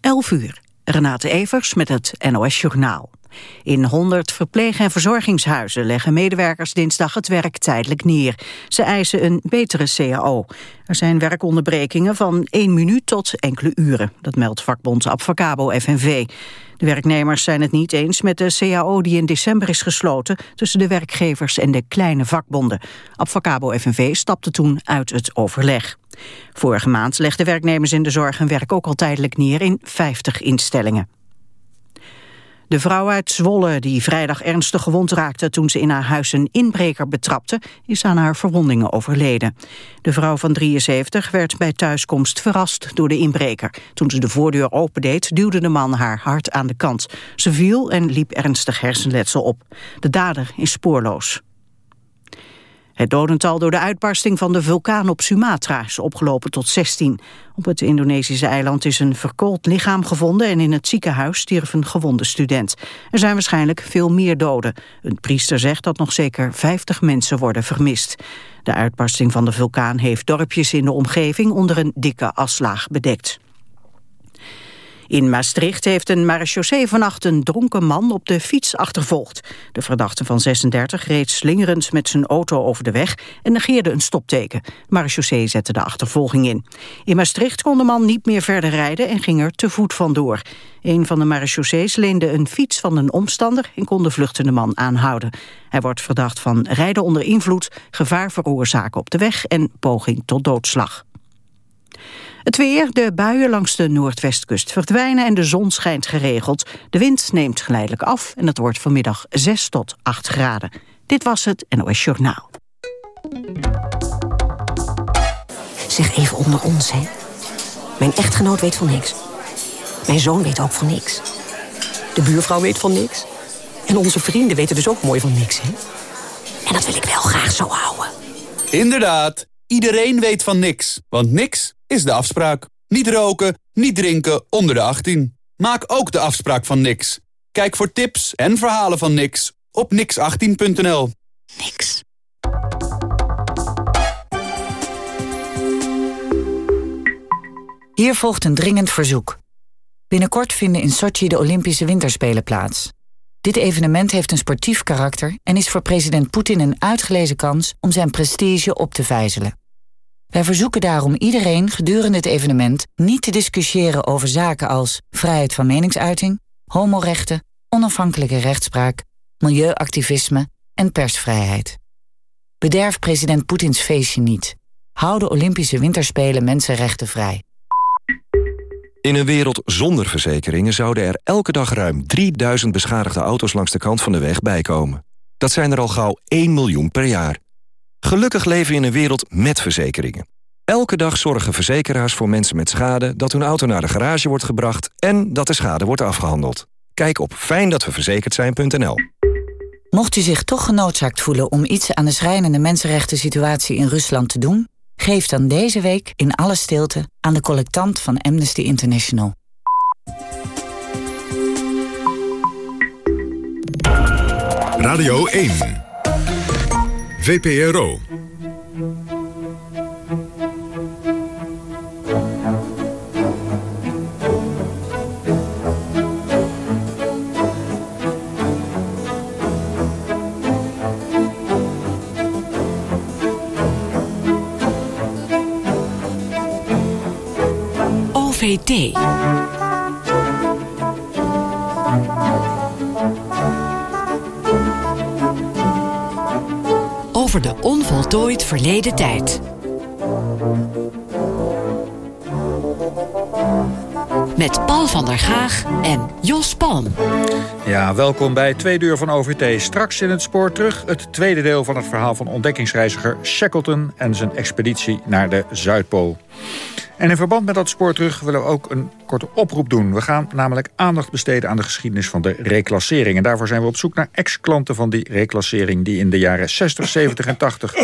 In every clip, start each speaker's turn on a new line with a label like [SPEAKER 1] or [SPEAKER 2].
[SPEAKER 1] 11 uur. Renate Evers met het NOS Journaal. In 100 verpleeg- en verzorgingshuizen leggen medewerkers dinsdag het werk tijdelijk neer. Ze eisen een betere CAO. Er zijn werkonderbrekingen van 1 minuut tot enkele uren. Dat meldt vakbond Abfacabo FNV. De werknemers zijn het niet eens met de CAO die in december is gesloten tussen de werkgevers en de kleine vakbonden. Abfacabo FNV stapte toen uit het overleg. Vorige maand legden werknemers in de zorg hun werk ook al tijdelijk neer in 50 instellingen. De vrouw uit Zwolle, die vrijdag ernstig gewond raakte toen ze in haar huis een inbreker betrapte, is aan haar verwondingen overleden. De vrouw van 73 werd bij thuiskomst verrast door de inbreker. Toen ze de voordeur opendeed, duwde de man haar hard aan de kant. Ze viel en liep ernstig hersenletsel op. De dader is spoorloos. Het dodental door de uitbarsting van de vulkaan op Sumatra is opgelopen tot 16. Op het Indonesische eiland is een verkoold lichaam gevonden... en in het ziekenhuis stierf een gewonde student. Er zijn waarschijnlijk veel meer doden. Een priester zegt dat nog zeker 50 mensen worden vermist. De uitbarsting van de vulkaan heeft dorpjes in de omgeving... onder een dikke aslaag bedekt. In Maastricht heeft een marechaussee vannacht een dronken man op de fiets achtervolgd. De verdachte van 36 reed slingerend met zijn auto over de weg en negeerde een stopteken. Marechaussee zette de achtervolging in. In Maastricht kon de man niet meer verder rijden en ging er te voet vandoor. Een van de marechaussees leende een fiets van een omstander en kon de vluchtende man aanhouden. Hij wordt verdacht van rijden onder invloed, gevaar veroorzaken op de weg en poging tot doodslag. Het weer, de buien langs de noordwestkust verdwijnen en de zon schijnt geregeld. De wind neemt geleidelijk af en het wordt vanmiddag 6 tot 8 graden. Dit was het NOS Journaal.
[SPEAKER 2] Zeg even onder ons, hè. Mijn echtgenoot weet van niks. Mijn zoon weet ook van niks. De buurvrouw weet van niks. En onze vrienden weten dus ook mooi van niks, hè. En dat wil ik wel graag zo houden.
[SPEAKER 3] Inderdaad. Iedereen weet van niks. Want niks is de afspraak. Niet roken, niet drinken onder de 18. Maak ook de afspraak van niks. Kijk voor tips en verhalen van niks op nix18.nl.
[SPEAKER 2] Niks.
[SPEAKER 4] Hier volgt een dringend verzoek. Binnenkort vinden in Sochi de Olympische Winterspelen plaats. Dit evenement heeft een sportief karakter en is voor president Poetin een uitgelezen kans om zijn prestige op te vijzelen. Wij verzoeken daarom iedereen gedurende het evenement niet te discussiëren over zaken als vrijheid van meningsuiting, homorechten, onafhankelijke rechtspraak, milieuactivisme en persvrijheid. Bederf president Poetins feestje niet. Hou de Olympische Winterspelen mensenrechten vrij.
[SPEAKER 5] In een wereld zonder verzekeringen zouden er elke dag ruim 3000 beschadigde auto's langs de kant van de weg bijkomen. Dat zijn er al gauw 1 miljoen per jaar. Gelukkig leven we in een wereld met verzekeringen. Elke dag zorgen verzekeraars voor mensen met schade... dat hun auto naar de garage wordt gebracht en dat de schade wordt afgehandeld. Kijk op fijndatweverzekerd
[SPEAKER 4] Mocht u zich toch genoodzaakt voelen om iets aan de schrijnende mensenrechten situatie in Rusland te doen... geef dan deze week in alle stilte aan de collectant van Amnesty International.
[SPEAKER 6] Radio 1 VPRO.
[SPEAKER 1] OVT. Over de onvoltooid verleden tijd. Met Paul van der Gaag en Jos Palm.
[SPEAKER 7] Ja, welkom bij Tweede Uur van OVT. Straks in het spoor terug het tweede deel van het verhaal van ontdekkingsreiziger Shackleton... en zijn expeditie naar de Zuidpool. En in verband met dat spoor terug willen we ook een korte oproep doen. We gaan namelijk aandacht besteden aan de geschiedenis van de reclassering. En daarvoor zijn we op zoek naar ex-klanten van die reclassering... die in de jaren 60, 70 en 80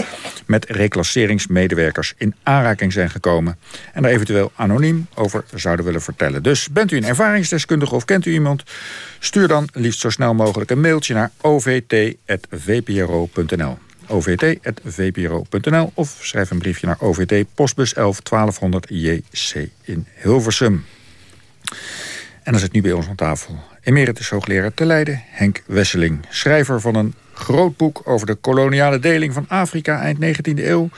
[SPEAKER 7] met reclasseringsmedewerkers in aanraking zijn gekomen. En daar eventueel anoniem over zouden willen vertellen. Dus bent u een ervaringsdeskundige of kent u iemand... stuur dan liefst zo snel mogelijk een mailtje naar ovt.vpro.nl ovt.vpro.nl of schrijf een briefje naar OVT Postbus 11 1200 JC in Hilversum. En dan zit nu bij ons aan tafel emeritus hoogleraar te Leiden, Henk Wesseling. Schrijver van een groot boek over de koloniale deling van Afrika eind 19e eeuw.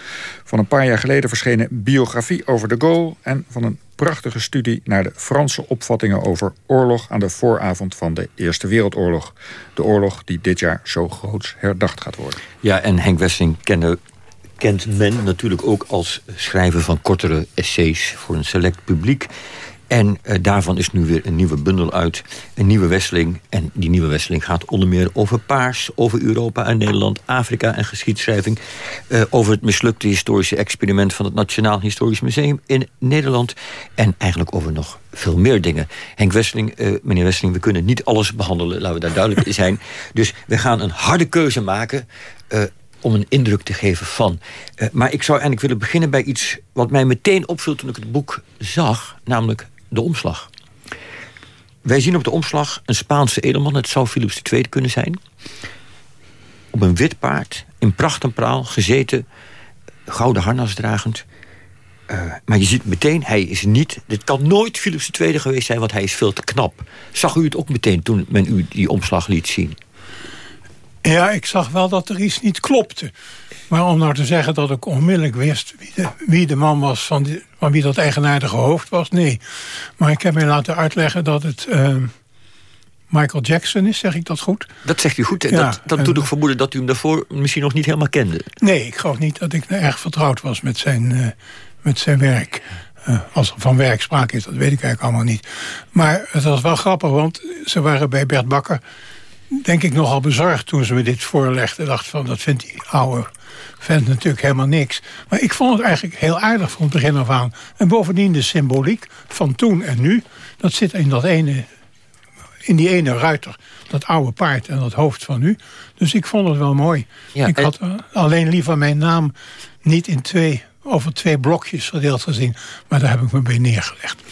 [SPEAKER 7] Van een paar jaar geleden verschenen biografie over de Gaulle... en van een prachtige studie naar de Franse opvattingen over oorlog... aan de vooravond van de Eerste Wereldoorlog. De oorlog die dit jaar zo groots herdacht gaat worden.
[SPEAKER 8] Ja, en Henk Wesseling kende kent men natuurlijk ook als schrijver van kortere essays voor een select publiek. En uh, daarvan is nu weer een nieuwe bundel uit. Een nieuwe wisseling. En die nieuwe wisseling gaat onder meer over paars... over Europa en Nederland, Afrika en geschiedschrijving... Uh, over het mislukte historische experiment... van het Nationaal Historisch Museum in Nederland. En eigenlijk over nog veel meer dingen. Henk Wesseling, uh, meneer Wesseling, we kunnen niet alles behandelen. Laten we daar duidelijk in zijn. Dus we gaan een harde keuze maken om een indruk te geven van. Maar ik zou eigenlijk willen beginnen bij iets... wat mij meteen opviel toen ik het boek zag. Namelijk de omslag. Wij zien op de omslag een Spaanse edelman. Het zou Philips II kunnen zijn. Op een wit paard, in pracht en praal, gezeten... gouden harnas dragend. Uh, maar je ziet meteen, hij is niet... Dit kan nooit Philips II geweest zijn, want hij is veel te knap. Zag u het ook meteen toen men u die omslag liet zien?
[SPEAKER 9] Ja, ik zag wel dat er iets niet klopte. Maar om nou te zeggen dat ik onmiddellijk wist wie de, wie de man was van, die, van wie dat eigenaardige hoofd was, nee. Maar ik heb mij laten uitleggen dat het uh, Michael Jackson is, zeg ik dat goed?
[SPEAKER 8] Dat zegt u goed. Ja, dat, dat doet ook vermoeden dat u hem daarvoor misschien nog niet helemaal kende.
[SPEAKER 9] Nee, ik geloof niet dat ik erg vertrouwd was met zijn, uh, met zijn werk. Uh, als er van werk sprake is, dat weet ik eigenlijk allemaal niet. Maar het was wel grappig, want ze waren bij Bert Bakker denk ik nogal bezorgd toen ze me dit voorlegden. dacht van, dat vindt die oude vent natuurlijk helemaal niks. Maar ik vond het eigenlijk heel aardig van het begin af aan. En bovendien de symboliek van toen en nu. Dat zit in dat ene in die ene ruiter, dat oude paard en dat hoofd van nu. Dus ik vond het wel mooi. Ja, ik had alleen liever mijn naam niet in twee over twee blokjes verdeeld gezien. Maar daar heb ik me bij neergelegd.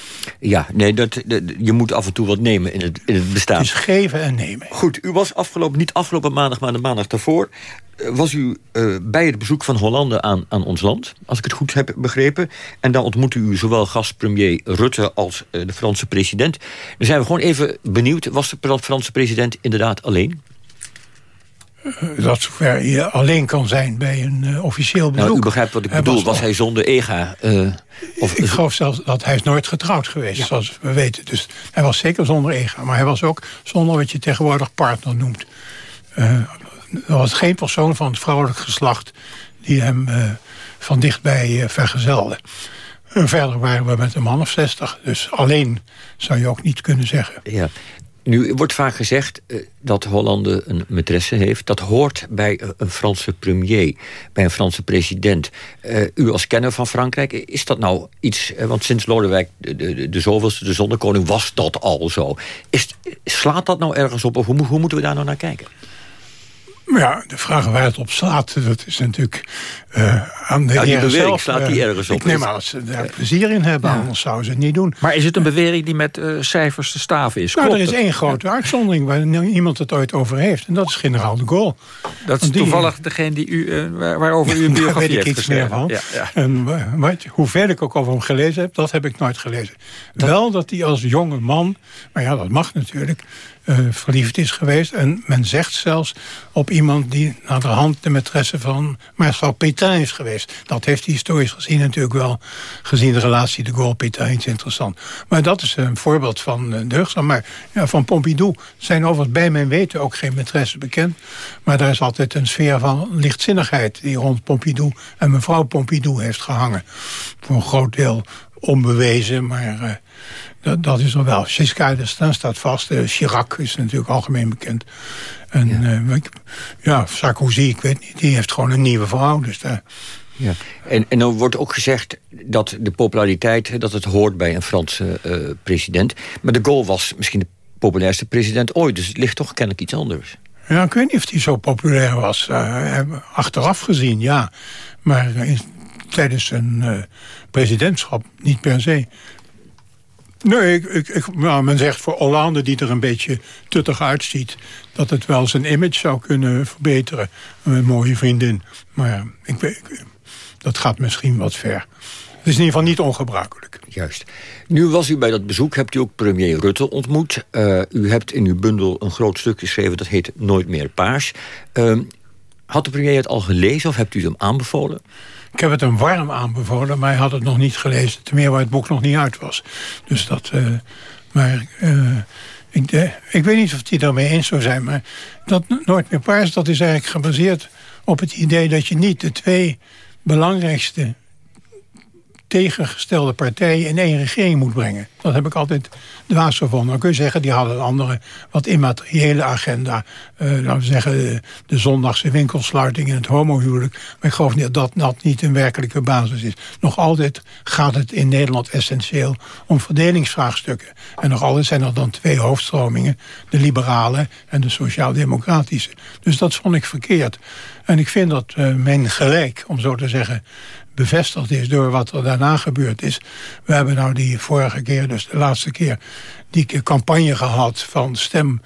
[SPEAKER 8] Ja, nee, dat, je moet af en toe wat nemen in het, in het bestaan.
[SPEAKER 9] Dus geven en nemen.
[SPEAKER 8] Goed, u was afgelopen, niet afgelopen maandag, maar de maandag daarvoor... Eh, was u uh, bij het bezoek van Hollande aan, aan ons land, als ik het goed heb begrepen. En dan ontmoette u zowel gastpremier Rutte als uh, de Franse president. Dan zijn we gewoon even benieuwd, was de Franse president inderdaad alleen?
[SPEAKER 9] Eh, dat zover je alleen kan zijn bij een uh, officieel bezoek.
[SPEAKER 8] Nou, u begrijpt wat ik bedoel. Was, hij zonder ega? Uh,
[SPEAKER 9] of, ik geloof zelfs dat hij is nooit getrouwd geweest, ja. zoals we weten. Dus hij was zeker zonder ega. Maar hij was ook zonder wat je tegenwoordig partner noemt. Uh, er was geen persoon van het vrouwelijk geslacht... die hem van dichtbij vergezelde. En verder waren we met een man of zestig. Dus alleen zou je ook niet kunnen zeggen.
[SPEAKER 8] Ja. Nu wordt vaak gezegd uh, dat Hollande een maîtresse heeft. Dat hoort bij een Franse premier, bij een Franse president. Uh, u als kenner van Frankrijk, is dat nou iets... Want sinds Lodewijk de, de, de zoveelste, de zonnekoning, was dat al zo. Is, slaat dat nou ergens op of hoe, hoe moeten we daar nou naar kijken?
[SPEAKER 9] Ja, de vraag waar het op slaat, dat is natuurlijk uh, aan de ja,
[SPEAKER 8] die bewering slaat die ergens op.
[SPEAKER 9] Ik neem aan dat ze daar plezier in hebben, ja. anders zouden ze het niet doen.
[SPEAKER 7] Maar is het een bewering die met uh, cijfers te staven is?
[SPEAKER 9] Nou,
[SPEAKER 7] Klopt
[SPEAKER 9] er is
[SPEAKER 7] het?
[SPEAKER 9] één grote uitzondering waar niemand het ooit over heeft. En dat is generaal de Gaulle.
[SPEAKER 7] Dat is die, toevallig degene die u, uh, waarover u een biografie
[SPEAKER 9] heeft
[SPEAKER 7] weet
[SPEAKER 9] ik iets meer van. Ja, ja. En wat, hoeveel ik ook over hem gelezen heb, dat heb ik nooit gelezen. Dat... Wel dat hij als jonge man, maar ja, dat mag natuurlijk... Uh, verliefd is geweest. En men zegt zelfs op iemand die naar de hand de maîtresse van Marcel Pétain is geweest. Dat heeft historisch gezien natuurlijk wel, gezien de relatie de Gaulle-Pétain, iets interessant. Maar dat is een voorbeeld van uh, deugdzaam. Maar ja, van Pompidou zijn overigens bij mijn weten ook geen maîtresse bekend. Maar daar is altijd een sfeer van lichtzinnigheid die rond Pompidou en mevrouw Pompidou heeft gehangen. Voor een groot deel onbewezen, maar... Uh, dat, dat, is er wel. Giscard d'Estaing staat vast. Uh, Chirac is natuurlijk algemeen bekend. En ja. Uh, ja, Sarkozy, ik weet niet, die heeft gewoon een nieuwe vrouw. Dus daar...
[SPEAKER 8] Ja. En, en dan wordt ook gezegd dat de populariteit... dat het hoort bij een Franse president. Maar de Gaulle was misschien de populairste president ooit. Dus het ligt toch kennelijk iets anders.
[SPEAKER 9] Ja, ik weet niet of hij zo populair was. achteraf gezien, ja. Maar tijdens zijn presidentschap niet per se. Nee, ik, ik, nou, men zegt voor Hollande die er een beetje tuttig uitziet... dat het wel zijn image zou kunnen verbeteren. Een mooie vriendin. Maar ik, dat gaat misschien wat ver. is in ieder geval niet ongebruikelijk.
[SPEAKER 8] Juist. Nu was u bij dat bezoek, hebt u ook premier Rutte ontmoet. Uh, u hebt in uw bundel een groot stuk geschreven, dat heet Nooit meer paars. Uh, had de premier het al gelezen of hebt u het hem aanbevolen?
[SPEAKER 9] Ik heb het hem warm aanbevolen, maar hij had het nog niet gelezen. Ten meer waar het boek nog niet uit was. Dus dat... Uh, maar ik, ik, weet niet of hij daarmee eens zou zijn, maar dat Nooit meer paars... dat is eigenlijk gebaseerd op het idee dat je niet de twee belangrijkste tegengestelde partijen in één regering moet brengen. Dat heb ik altijd dwaas gevonden. Dan kun je zeggen, die hadden een andere, wat immateriële agenda. Uh, laten we zeggen, de, zondagse winkelsluiting en het homohuwelijk. Maar ik geloof niet dat dat niet een werkelijke basis is. Nog altijd gaat het in Nederland essentieel om verdelingsvraagstukken. En nog altijd zijn er dan twee hoofdstromingen. De liberale en de sociaal-democratische. Dus dat vond ik verkeerd. En ik vind dat uh, men gelijk, om zo te zeggen bevestigd is door wat er daarna gebeurd is. We hebben nou die vorige keer, dus de laatste keer... die campagne gehad van stem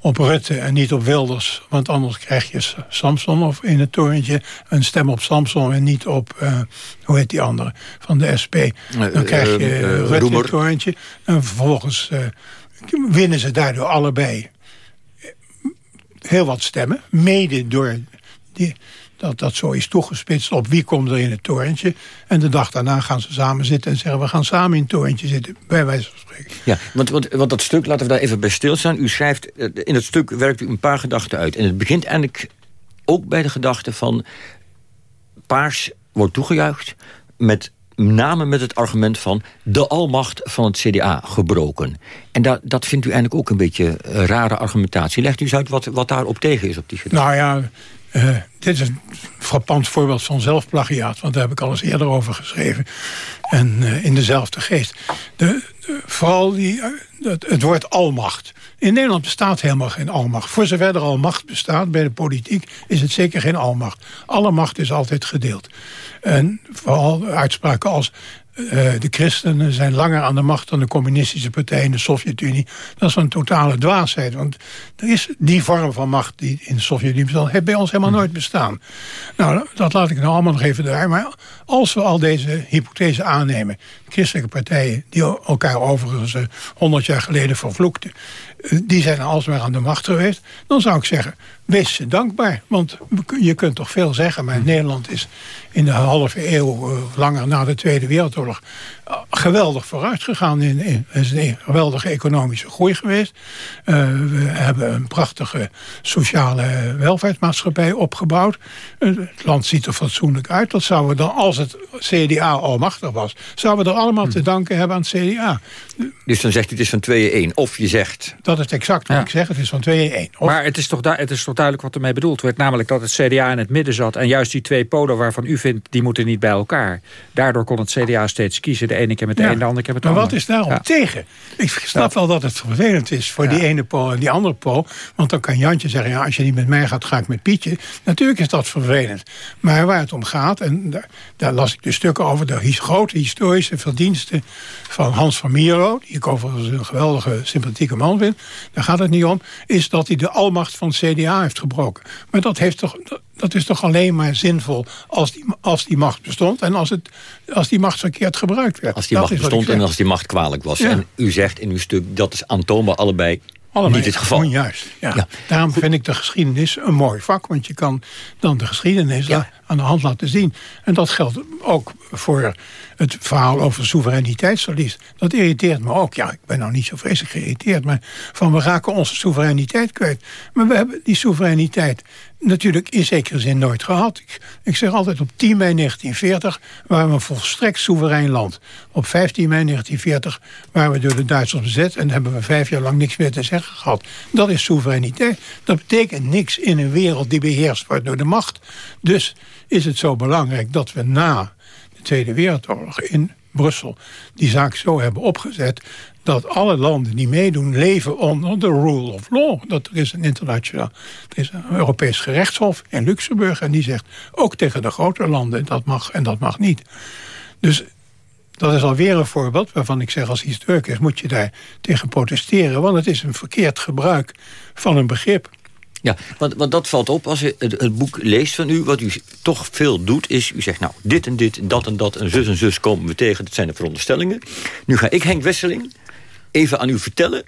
[SPEAKER 9] op Rutte en niet op Wilders. Want anders krijg je Samson of in het torentje een stem op Samson... en niet op, uh, hoe heet die andere, van de SP. Dan krijg je uh, Rutte in het torentje. En vervolgens winnen ze daardoor allebei heel wat stemmen. Mede door die, dat dat zo is toegespitst op wie komt er in het torentje. En de dag daarna gaan ze samen zitten en zeggen... we gaan samen in het torentje zitten, bij wijze van spreken.
[SPEAKER 8] Ja, want, want, want dat stuk, laten we daar even bij stilstaan. U schrijft, eh, in het stuk werkt u een paar gedachten uit. En het begint eigenlijk ook bij de gedachte van... paars wordt toegejuicht met name met het argument van de almacht van het CDA gebroken. En dat, dat vindt u eigenlijk ook een beetje rare argumentatie. Legt u eens uit wat, wat daarop tegen is op die gedachte.
[SPEAKER 9] Nou ja, uh, dit is een frappant voorbeeld van zelfplagiaat... want daar heb ik al eens eerder over geschreven. En uh, in dezelfde geest. De, vooral die, het, het, woord almacht. In Nederland bestaat helemaal geen almacht. Voor zover er al macht bestaat bij de politiek... is het zeker geen almacht. Alle macht is altijd gedeeld. En vooral uitspraken als uh, de christenen zijn langer aan de macht dan de communistische partij in de Sovjet-Unie. Dat is een totale dwaasheid. Want er is die vorm van macht die in de Sovjet-Unie bestaat, heeft bij ons helemaal hm. nooit bestaan. Nou, dat laat ik nou allemaal nog even daar. Maar als we al deze hypothese aannemen, christelijke partijen die elkaar overigens uh, honderd jaar geleden vervloekten, uh, die zijn alsmaar aan de macht geweest, dan zou ik zeggen, wees dankbaar. Want je kunt toch veel zeggen, maar Nederland is in de halve eeuw, uh, langer na de Tweede Wereldoorlog, geweldig vooruit gegaan. In, in, het is een geweldige economische groei geweest. Uh, we hebben een prachtige sociale welvaartsmaatschappij opgebouwd. het land ziet er fatsoenlijk uit. Dat zouden we dan, als het CDA almachtig was, zouden we er allemaal te danken hebben aan het CDA.
[SPEAKER 8] Dus dan zegt u het is van 2 Of je zegt...
[SPEAKER 9] Dat is exact wat ja. ik zeg, het is van 2
[SPEAKER 7] Maar het is, toch het is toch duidelijk wat ermee bedoeld werd. Namelijk dat het CDA in het midden zat. En juist die twee polen waarvan u vindt, die moeten niet bij elkaar. Daardoor kon het CDA steeds kiezen. De ene keer met de ja. een, de andere keer met de
[SPEAKER 9] maar. Maar wat is daarom tegen? Ik snap wel dat het vervelend is voor die ene pool en die andere pool. Want dan kan Jantje zeggen, ja, als je niet met mij gaat, ga ik met Pietje. Natuurlijk is dat vervelend. Maar waar het om gaat, en daar, daar las ik de stukken over... de grote historische verdiensten van Hans van Mierlo... die ik overigens een geweldige, sympathieke man vind... daar gaat het niet om, is dat hij de almacht van het CDA heeft gebroken. Maar dat, heeft toch, dat is toch alleen maar zinvol als die, als die macht bestond... en als, het, als die macht verkeerd gebruikt werd.
[SPEAKER 8] Als die
[SPEAKER 9] dat
[SPEAKER 8] macht bestond en als die macht kwalijk was. Ja. En u zegt in uw stuk, dat is aantoonbaar allebei niet het geval.
[SPEAKER 9] Juist, ja. ja. Daarom vind ik de geschiedenis een mooi vak. Want je kan dan de geschiedenis ja. aan de hand laten zien. En dat geldt ook voor het verhaal over soevereiniteitsverlies. Dat irriteert me ook. Ja, ik ben nou niet zo vreselijk geïrriteerd. Maar van we raken onze soevereiniteit kwijt. Maar we hebben die soevereiniteit natuurlijk in zekere zin nooit gehad. Ik, zeg altijd op 10 mei 1940 waren we een volstrekt soeverein land. Op 15 mei 1940 waren we door de Duitsers bezet... en hebben we vijf jaar lang niks meer te zeggen gehad. Dat is soevereiniteit. Dat betekent niks in een wereld die beheerst wordt door de macht. Dus is het zo belangrijk dat we na de Tweede Wereldoorlog in Brussel die zaak zo hebben opgezet dat alle landen die meedoen leven onder de rule of law. Dat er is een internationaal, er is een Europees gerechtshof in Luxemburg en die zegt ook tegen de grote landen dat mag en dat mag niet. Dus dat is alweer een voorbeeld waarvan ik zeg als historicus moet je daar tegen protesteren, want het is een verkeerd gebruik van een begrip
[SPEAKER 8] Ja, want, want dat valt op als je het, boek leest van u. Wat u toch veel doet, is u zegt nou, dit en dit, dat en dat... en zus en zus komen we tegen, dat zijn de veronderstellingen. Nu ga ik, Henk Wesseling, even aan u vertellen...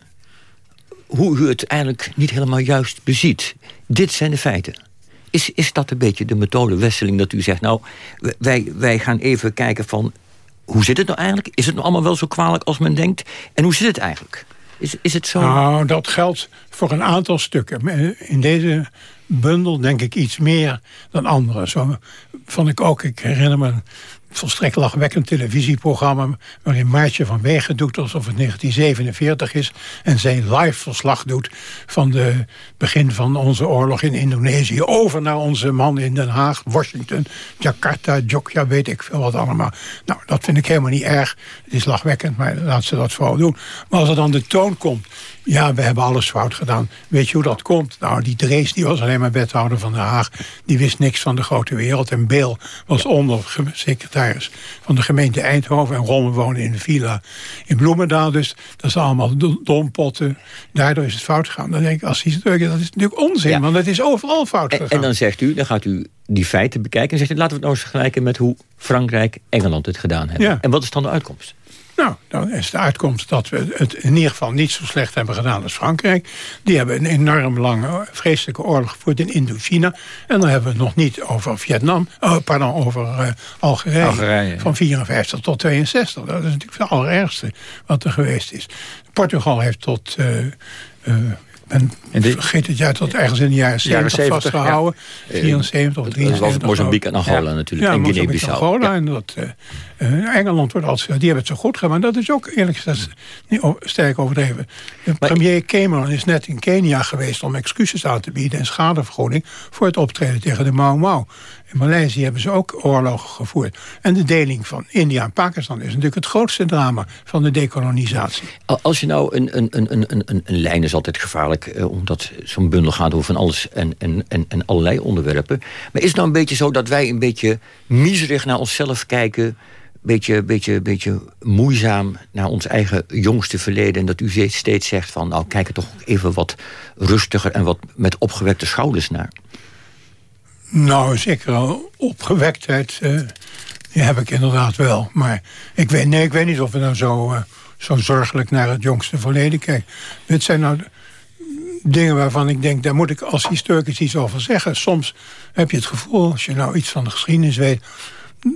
[SPEAKER 8] hoe u het eigenlijk niet helemaal juist beziet. Dit zijn de feiten. Is, is dat een beetje de methode Wesseling dat u zegt... nou, wij, wij gaan even kijken van... hoe zit het nou eigenlijk? Is het nou allemaal wel zo kwalijk als men denkt? En hoe zit het eigenlijk? Is, is het zo?
[SPEAKER 9] Nou, dat geldt voor een aantal stukken. In deze bundel denk ik iets meer dan andere. Zo vond ik ook, ik herinner me volstrekt lachwekkend televisieprogramma... waarin Maartje van Wegen doet alsof het 1947 is... en zijn live verslag doet van het begin van onze oorlog in Indonesië... over naar onze man in Den Haag, Washington, Jakarta, Jogja, weet ik veel wat allemaal. Nou, dat vind ik helemaal niet erg. Het is lachwekkend, maar laat ze dat vooral doen. Maar als er dan de toon komt ja, we hebben alles fout gedaan. Weet je hoe dat komt? Nou, die Drees die was alleen maar wethouder van Den Haag. Die wist niks van de grote wereld. En Beel was ondersecretaris van de gemeente Eindhoven. En Romme woonde in de villa in Bloemendaal. Dus dat is allemaal dompotten. Daardoor is het fout gegaan. Dan denk ik, als historicus, dat is natuurlijk onzin. Want het is overal fout gegaan.
[SPEAKER 8] En, dan zegt u, dan gaat u die feiten bekijken. En zegt u, laten we het nou eens vergelijken met hoe Frankrijk, Engeland het gedaan hebben. Ja. En wat is dan de uitkomst?
[SPEAKER 9] Nou, dan is de uitkomst dat we het in ieder geval niet zo slecht hebben gedaan als Frankrijk. Die hebben een enorm lange, vreselijke oorlog gevoerd in Indochina. En dan hebben we het nog niet over Vietnam, oh, pardon, over uh, Algerije, Algerije. Van 54 tot 62. Dat is natuurlijk het allerergste wat er geweest is. Portugal heeft tot... Uh, uh, en vergeet het jaar tot ergens in de jaren 70, vastgehouden. Ja. 74 of 73.
[SPEAKER 8] Dat was Mozambique en Angola natuurlijk.
[SPEAKER 9] Ja, en Guinea-Bissau. Angola en dat, uh, Engeland wordt altijd, die hebben het zo goed gedaan. Maar dat is ook eerlijk gezegd niet sterk overdreven. De premier Cameron is net in Kenia geweest om excuses aan te bieden en schadevergoeding voor het optreden tegen de Mau Mau. In Maleisië hebben ze ook oorlogen gevoerd. En de deling van India en Pakistan is natuurlijk het grootste drama van de dekolonisatie.
[SPEAKER 8] Als je nou een, een, een, een, een, een lijn is altijd gevaarlijk, eh, omdat zo'n bundel gaat over van alles en, en, en, en allerlei onderwerpen. Maar is het nou een beetje zo dat wij een beetje miserig naar onszelf kijken beetje, beetje, beetje moeizaam naar ons eigen jongste verleden. En dat u steeds zegt van, nou kijk er toch even wat rustiger en wat met opgewekte schouders naar.
[SPEAKER 9] Nou, zeker opgewektheid uh, die heb ik inderdaad wel. Maar ik weet, nee, ik weet niet of we nou zo, uh, zo zorgelijk naar het jongste verleden kijken. Dit zijn nou dingen waarvan ik denk, daar moet ik als historicus iets over zeggen. Soms heb je het gevoel, als je nou iets van de geschiedenis weet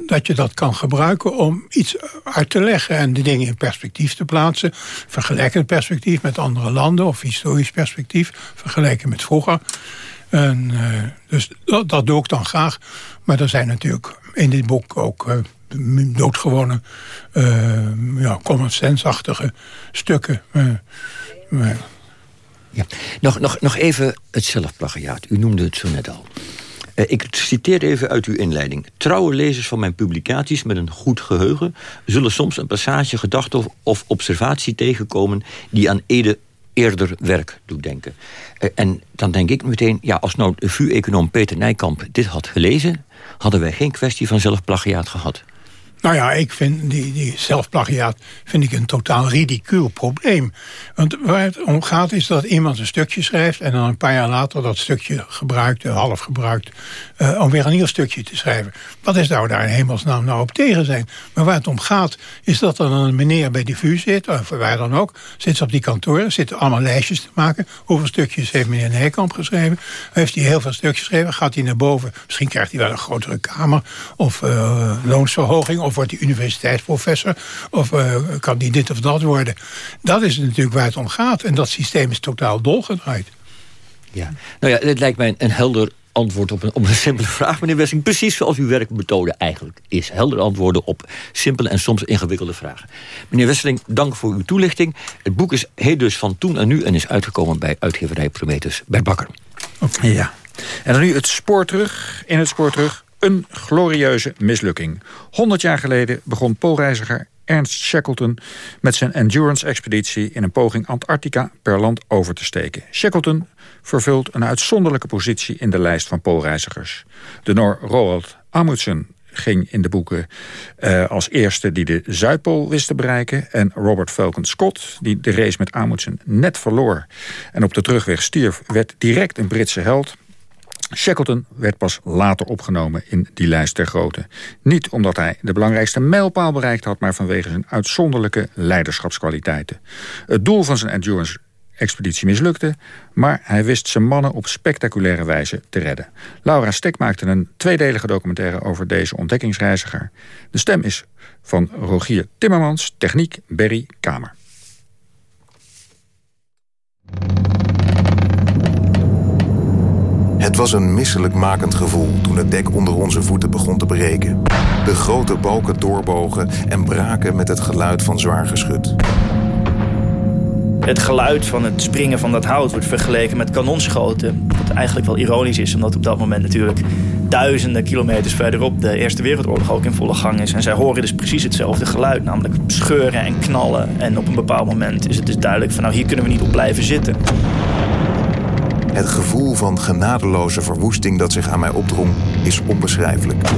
[SPEAKER 9] dat je dat kan gebruiken om iets uit te leggen... en de dingen in perspectief te plaatsen. Vergelijkend perspectief met andere landen of historisch perspectief. Vergelijken met vroeger. En, uh, dus dat, dat, doe ik dan graag. Maar er zijn natuurlijk in dit boek ook uh, doodgewone... Uh, ja, common sense-achtige stukken.
[SPEAKER 8] ja. nog, nog, nog even het zelfplagiaat. U noemde het zo net al. Eh, ik citeer even uit uw inleiding. Trouwe lezers van mijn publicaties met een goed geheugen... zullen soms een passage, gedachte of observatie tegenkomen... die aan Ede eerder werk doet denken. Eh, en dan denk ik meteen, ja, als nou de VU-econoom Peter Nijkamp dit had gelezen... hadden wij geen kwestie van zelfplagiaat gehad.
[SPEAKER 9] Nou ja, ik vind die, die zelfplagiaat vind ik een totaal ridicuul probleem. Want waar het om gaat is dat iemand een stukje schrijft... en dan een paar jaar later dat stukje gebruikt, eh, half gebruikt... Uh, om weer een nieuw stukje te schrijven. Wat is nou daar in hemelsnaam nou op tegen zijn? Maar waar het om gaat is dat er dan een meneer bij de VU zit... of waar dan ook, zit ze op die kantoren... zitten allemaal lijstjes te maken. Hoeveel stukjes heeft meneer Nijkamp geschreven? Heeft hij heel veel stukjes geschreven? Gaat hij naar boven? Misschien krijgt hij wel een grotere kamer... of uh, loonsverhoging of wordt hij universiteitsprofessor... of uh, kan hij dit of dat worden. Dat is natuurlijk waar het om gaat. En dat systeem is totaal dolgedraaid.
[SPEAKER 8] Ja, nou ja, het lijkt mij een helder antwoord op een, op een simpele vraag, meneer Wessing. Precies zoals uw werkmethode eigenlijk is. Helder antwoorden op simpele en soms ingewikkelde vragen. Meneer Wesseling, dank voor uw toelichting. Het boek is heet dus van toen en nu... en is uitgekomen bij uitgeverij Prometheus bij Bakker.
[SPEAKER 7] Okay. Ja. En dan nu het spoor terug, in het spoor terug... Een glorieuze mislukking. 100 jaar geleden begon poolreiziger Ernst Shackleton met zijn endurance-expeditie in een poging Antarctica per land over te steken. Shackleton vervult een uitzonderlijke positie in de lijst van poolreizigers. De Noor Roald Amundsen ging in de boeken uh, als eerste die de Zuidpool wist te bereiken. En Robert Falcon Scott, die de race met Amundsen net verloor... en op de terugweg stierf, werd direct een Britse held... Shackleton werd pas later opgenomen in die lijst ter grootte. Niet omdat hij de belangrijkste mijlpaal bereikt had... maar vanwege zijn uitzonderlijke leiderschapskwaliteiten. Het doel van zijn endurance expeditie mislukte... maar hij wist zijn mannen op spectaculaire wijze te redden. Laura Stek maakte een tweedelige documentaire over deze ontdekkingsreiziger. De stem is van Rogier Timmermans, techniek Berry Kamer.
[SPEAKER 10] Het was een misselijkmakend gevoel toen het dek onder onze voeten begon te breken. De grote balken doorbogen en braken met het geluid van zwaar geschut.
[SPEAKER 11] Het geluid van het springen van dat hout wordt vergeleken met kanonschoten. Wat eigenlijk wel ironisch is, omdat op dat moment natuurlijk duizenden kilometers verderop de Eerste Wereldoorlog ook in volle gang is. En zij horen dus precies hetzelfde geluid, namelijk scheuren en knallen. En op een bepaald moment is het dus duidelijk van nou hier kunnen we niet op blijven zitten.
[SPEAKER 10] Het gevoel van genadeloze verwoesting dat zich aan mij opdrong is onbeschrijfelijk.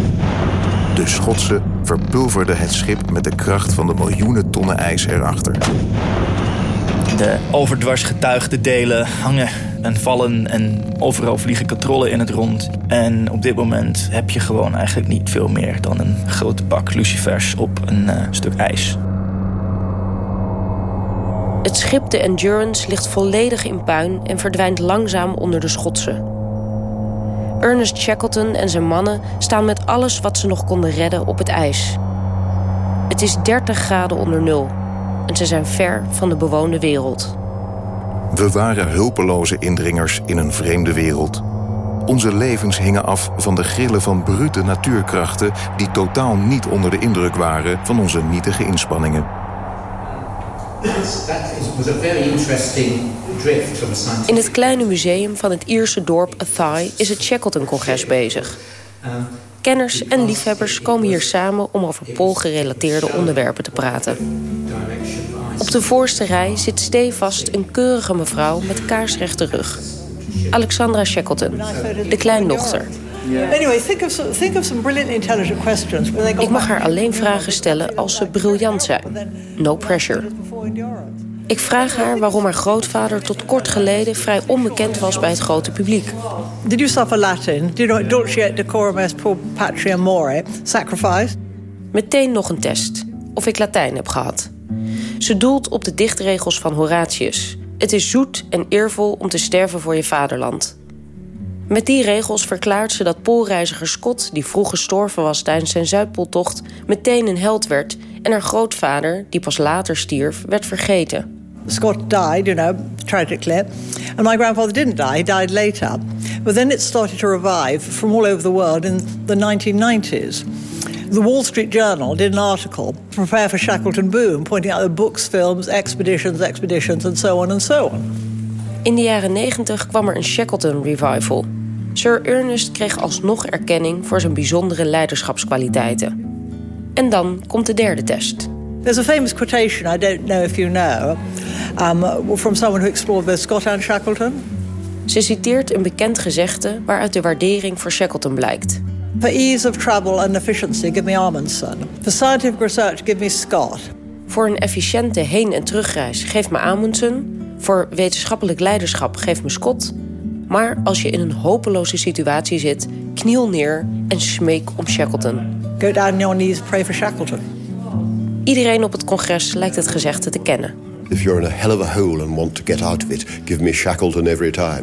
[SPEAKER 10] De Schotsen verpulverden het schip met de kracht van de miljoenen tonnen ijs erachter.
[SPEAKER 11] De overdwars getuigde delen hangen en vallen en overal vliegen katrollen in het rond. En op dit moment heb je gewoon eigenlijk niet veel meer dan een grote bak lucifers op een uh, stuk ijs.
[SPEAKER 12] Het schip de Endurance ligt volledig in puin en verdwijnt langzaam onder de schotsen. Ernest Shackleton en zijn mannen staan met alles wat ze nog konden redden op het ijs. Het is 30 graden onder nul en ze zijn ver van de bewoonde wereld.
[SPEAKER 10] We waren hulpeloze indringers in een vreemde wereld. Onze levens hingen af van de grillen van brute natuurkrachten... die totaal niet onder de indruk waren van onze nietige inspanningen.
[SPEAKER 12] In het kleine museum van het Ierse dorp Athy is het Shackleton-congres bezig. Kenners en liefhebbers komen hier samen om over poolgerelateerde onderwerpen te praten. Op de voorste rij zit stevast een keurige mevrouw met kaarsrechte rug. Alexandra Shackleton, de kleindochter. Ik mag haar alleen vragen stellen als ze briljant zijn. No pressure. Ik vraag haar waarom haar grootvader tot kort geleden vrij onbekend was bij het grote publiek.
[SPEAKER 13] Did you suffer Latin? Do you know Dulce decorum est pro patria more? Sacrifice?
[SPEAKER 12] Meteen nog een test. Of ik Latijn heb gehad. Ze doelt op de dichtregels van Horatius. Het is zoet en eervol om te sterven voor je vaderland. Met die regels verklaart ze dat poolreiziger Scott... die vroeg gestorven was tijdens zijn Zuidpooltocht... meteen een held werd en haar grootvader, die pas later stierf, werd vergeten.
[SPEAKER 13] Scott died, you know, tragically. And my grandfather didn't die, he died later. But then it started to revive from all over the world in the 1990s. The Wall Street Journal did an article, Prepare for Shackleton Boom, pointing out the books, films, expeditions, expeditions, and so on and so on.
[SPEAKER 12] In de jaren 90 kwam er een Shackleton revival. Sir Ernest kreeg alsnog erkenning voor zijn bijzondere leiderschapskwaliteiten. En dan komt de derde test.
[SPEAKER 13] There's a famous quotation, I don't know if you know, um, from someone who explored both Scott and Shackleton.
[SPEAKER 12] Ze citeert een bekend gezegde waaruit de waardering voor Shackleton blijkt.
[SPEAKER 13] For ease of travel and efficiency, give me Amundsen. For scientific research, give me Scott.
[SPEAKER 12] Voor een efficiënte heen- en terugreis, geef me Amundsen. Voor wetenschappelijk leiderschap, geef me Scott. Maar als je in een hopeloze situatie zit, kniel neer en smeek om Shackleton.
[SPEAKER 13] Go down on your knees, pray for Shackleton.
[SPEAKER 12] Iedereen op het congres lijkt het gezegde te kennen.
[SPEAKER 14] If you're in a hell of a hole and want to get out of it, give me Shackleton every time.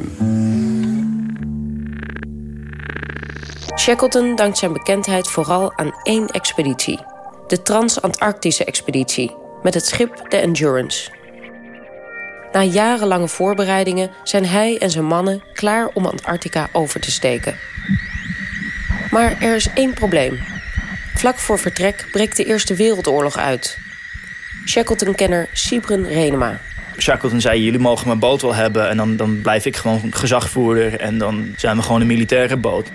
[SPEAKER 12] Shackleton dankt zijn bekendheid vooral aan één expeditie. De Trans-Antarctische expeditie, met het schip de Endurance. Na jarenlange voorbereidingen zijn hij en zijn mannen klaar om Antarctica over te steken. Maar er is één probleem. Vlak voor vertrek breekt de Eerste Wereldoorlog uit. Shackleton-kenner Sibren Renema.
[SPEAKER 11] Shackleton zei, jullie mogen mijn boot wel hebben... en dan, dan blijf ik gewoon gezagvoerder en dan zijn we gewoon een militaire boot.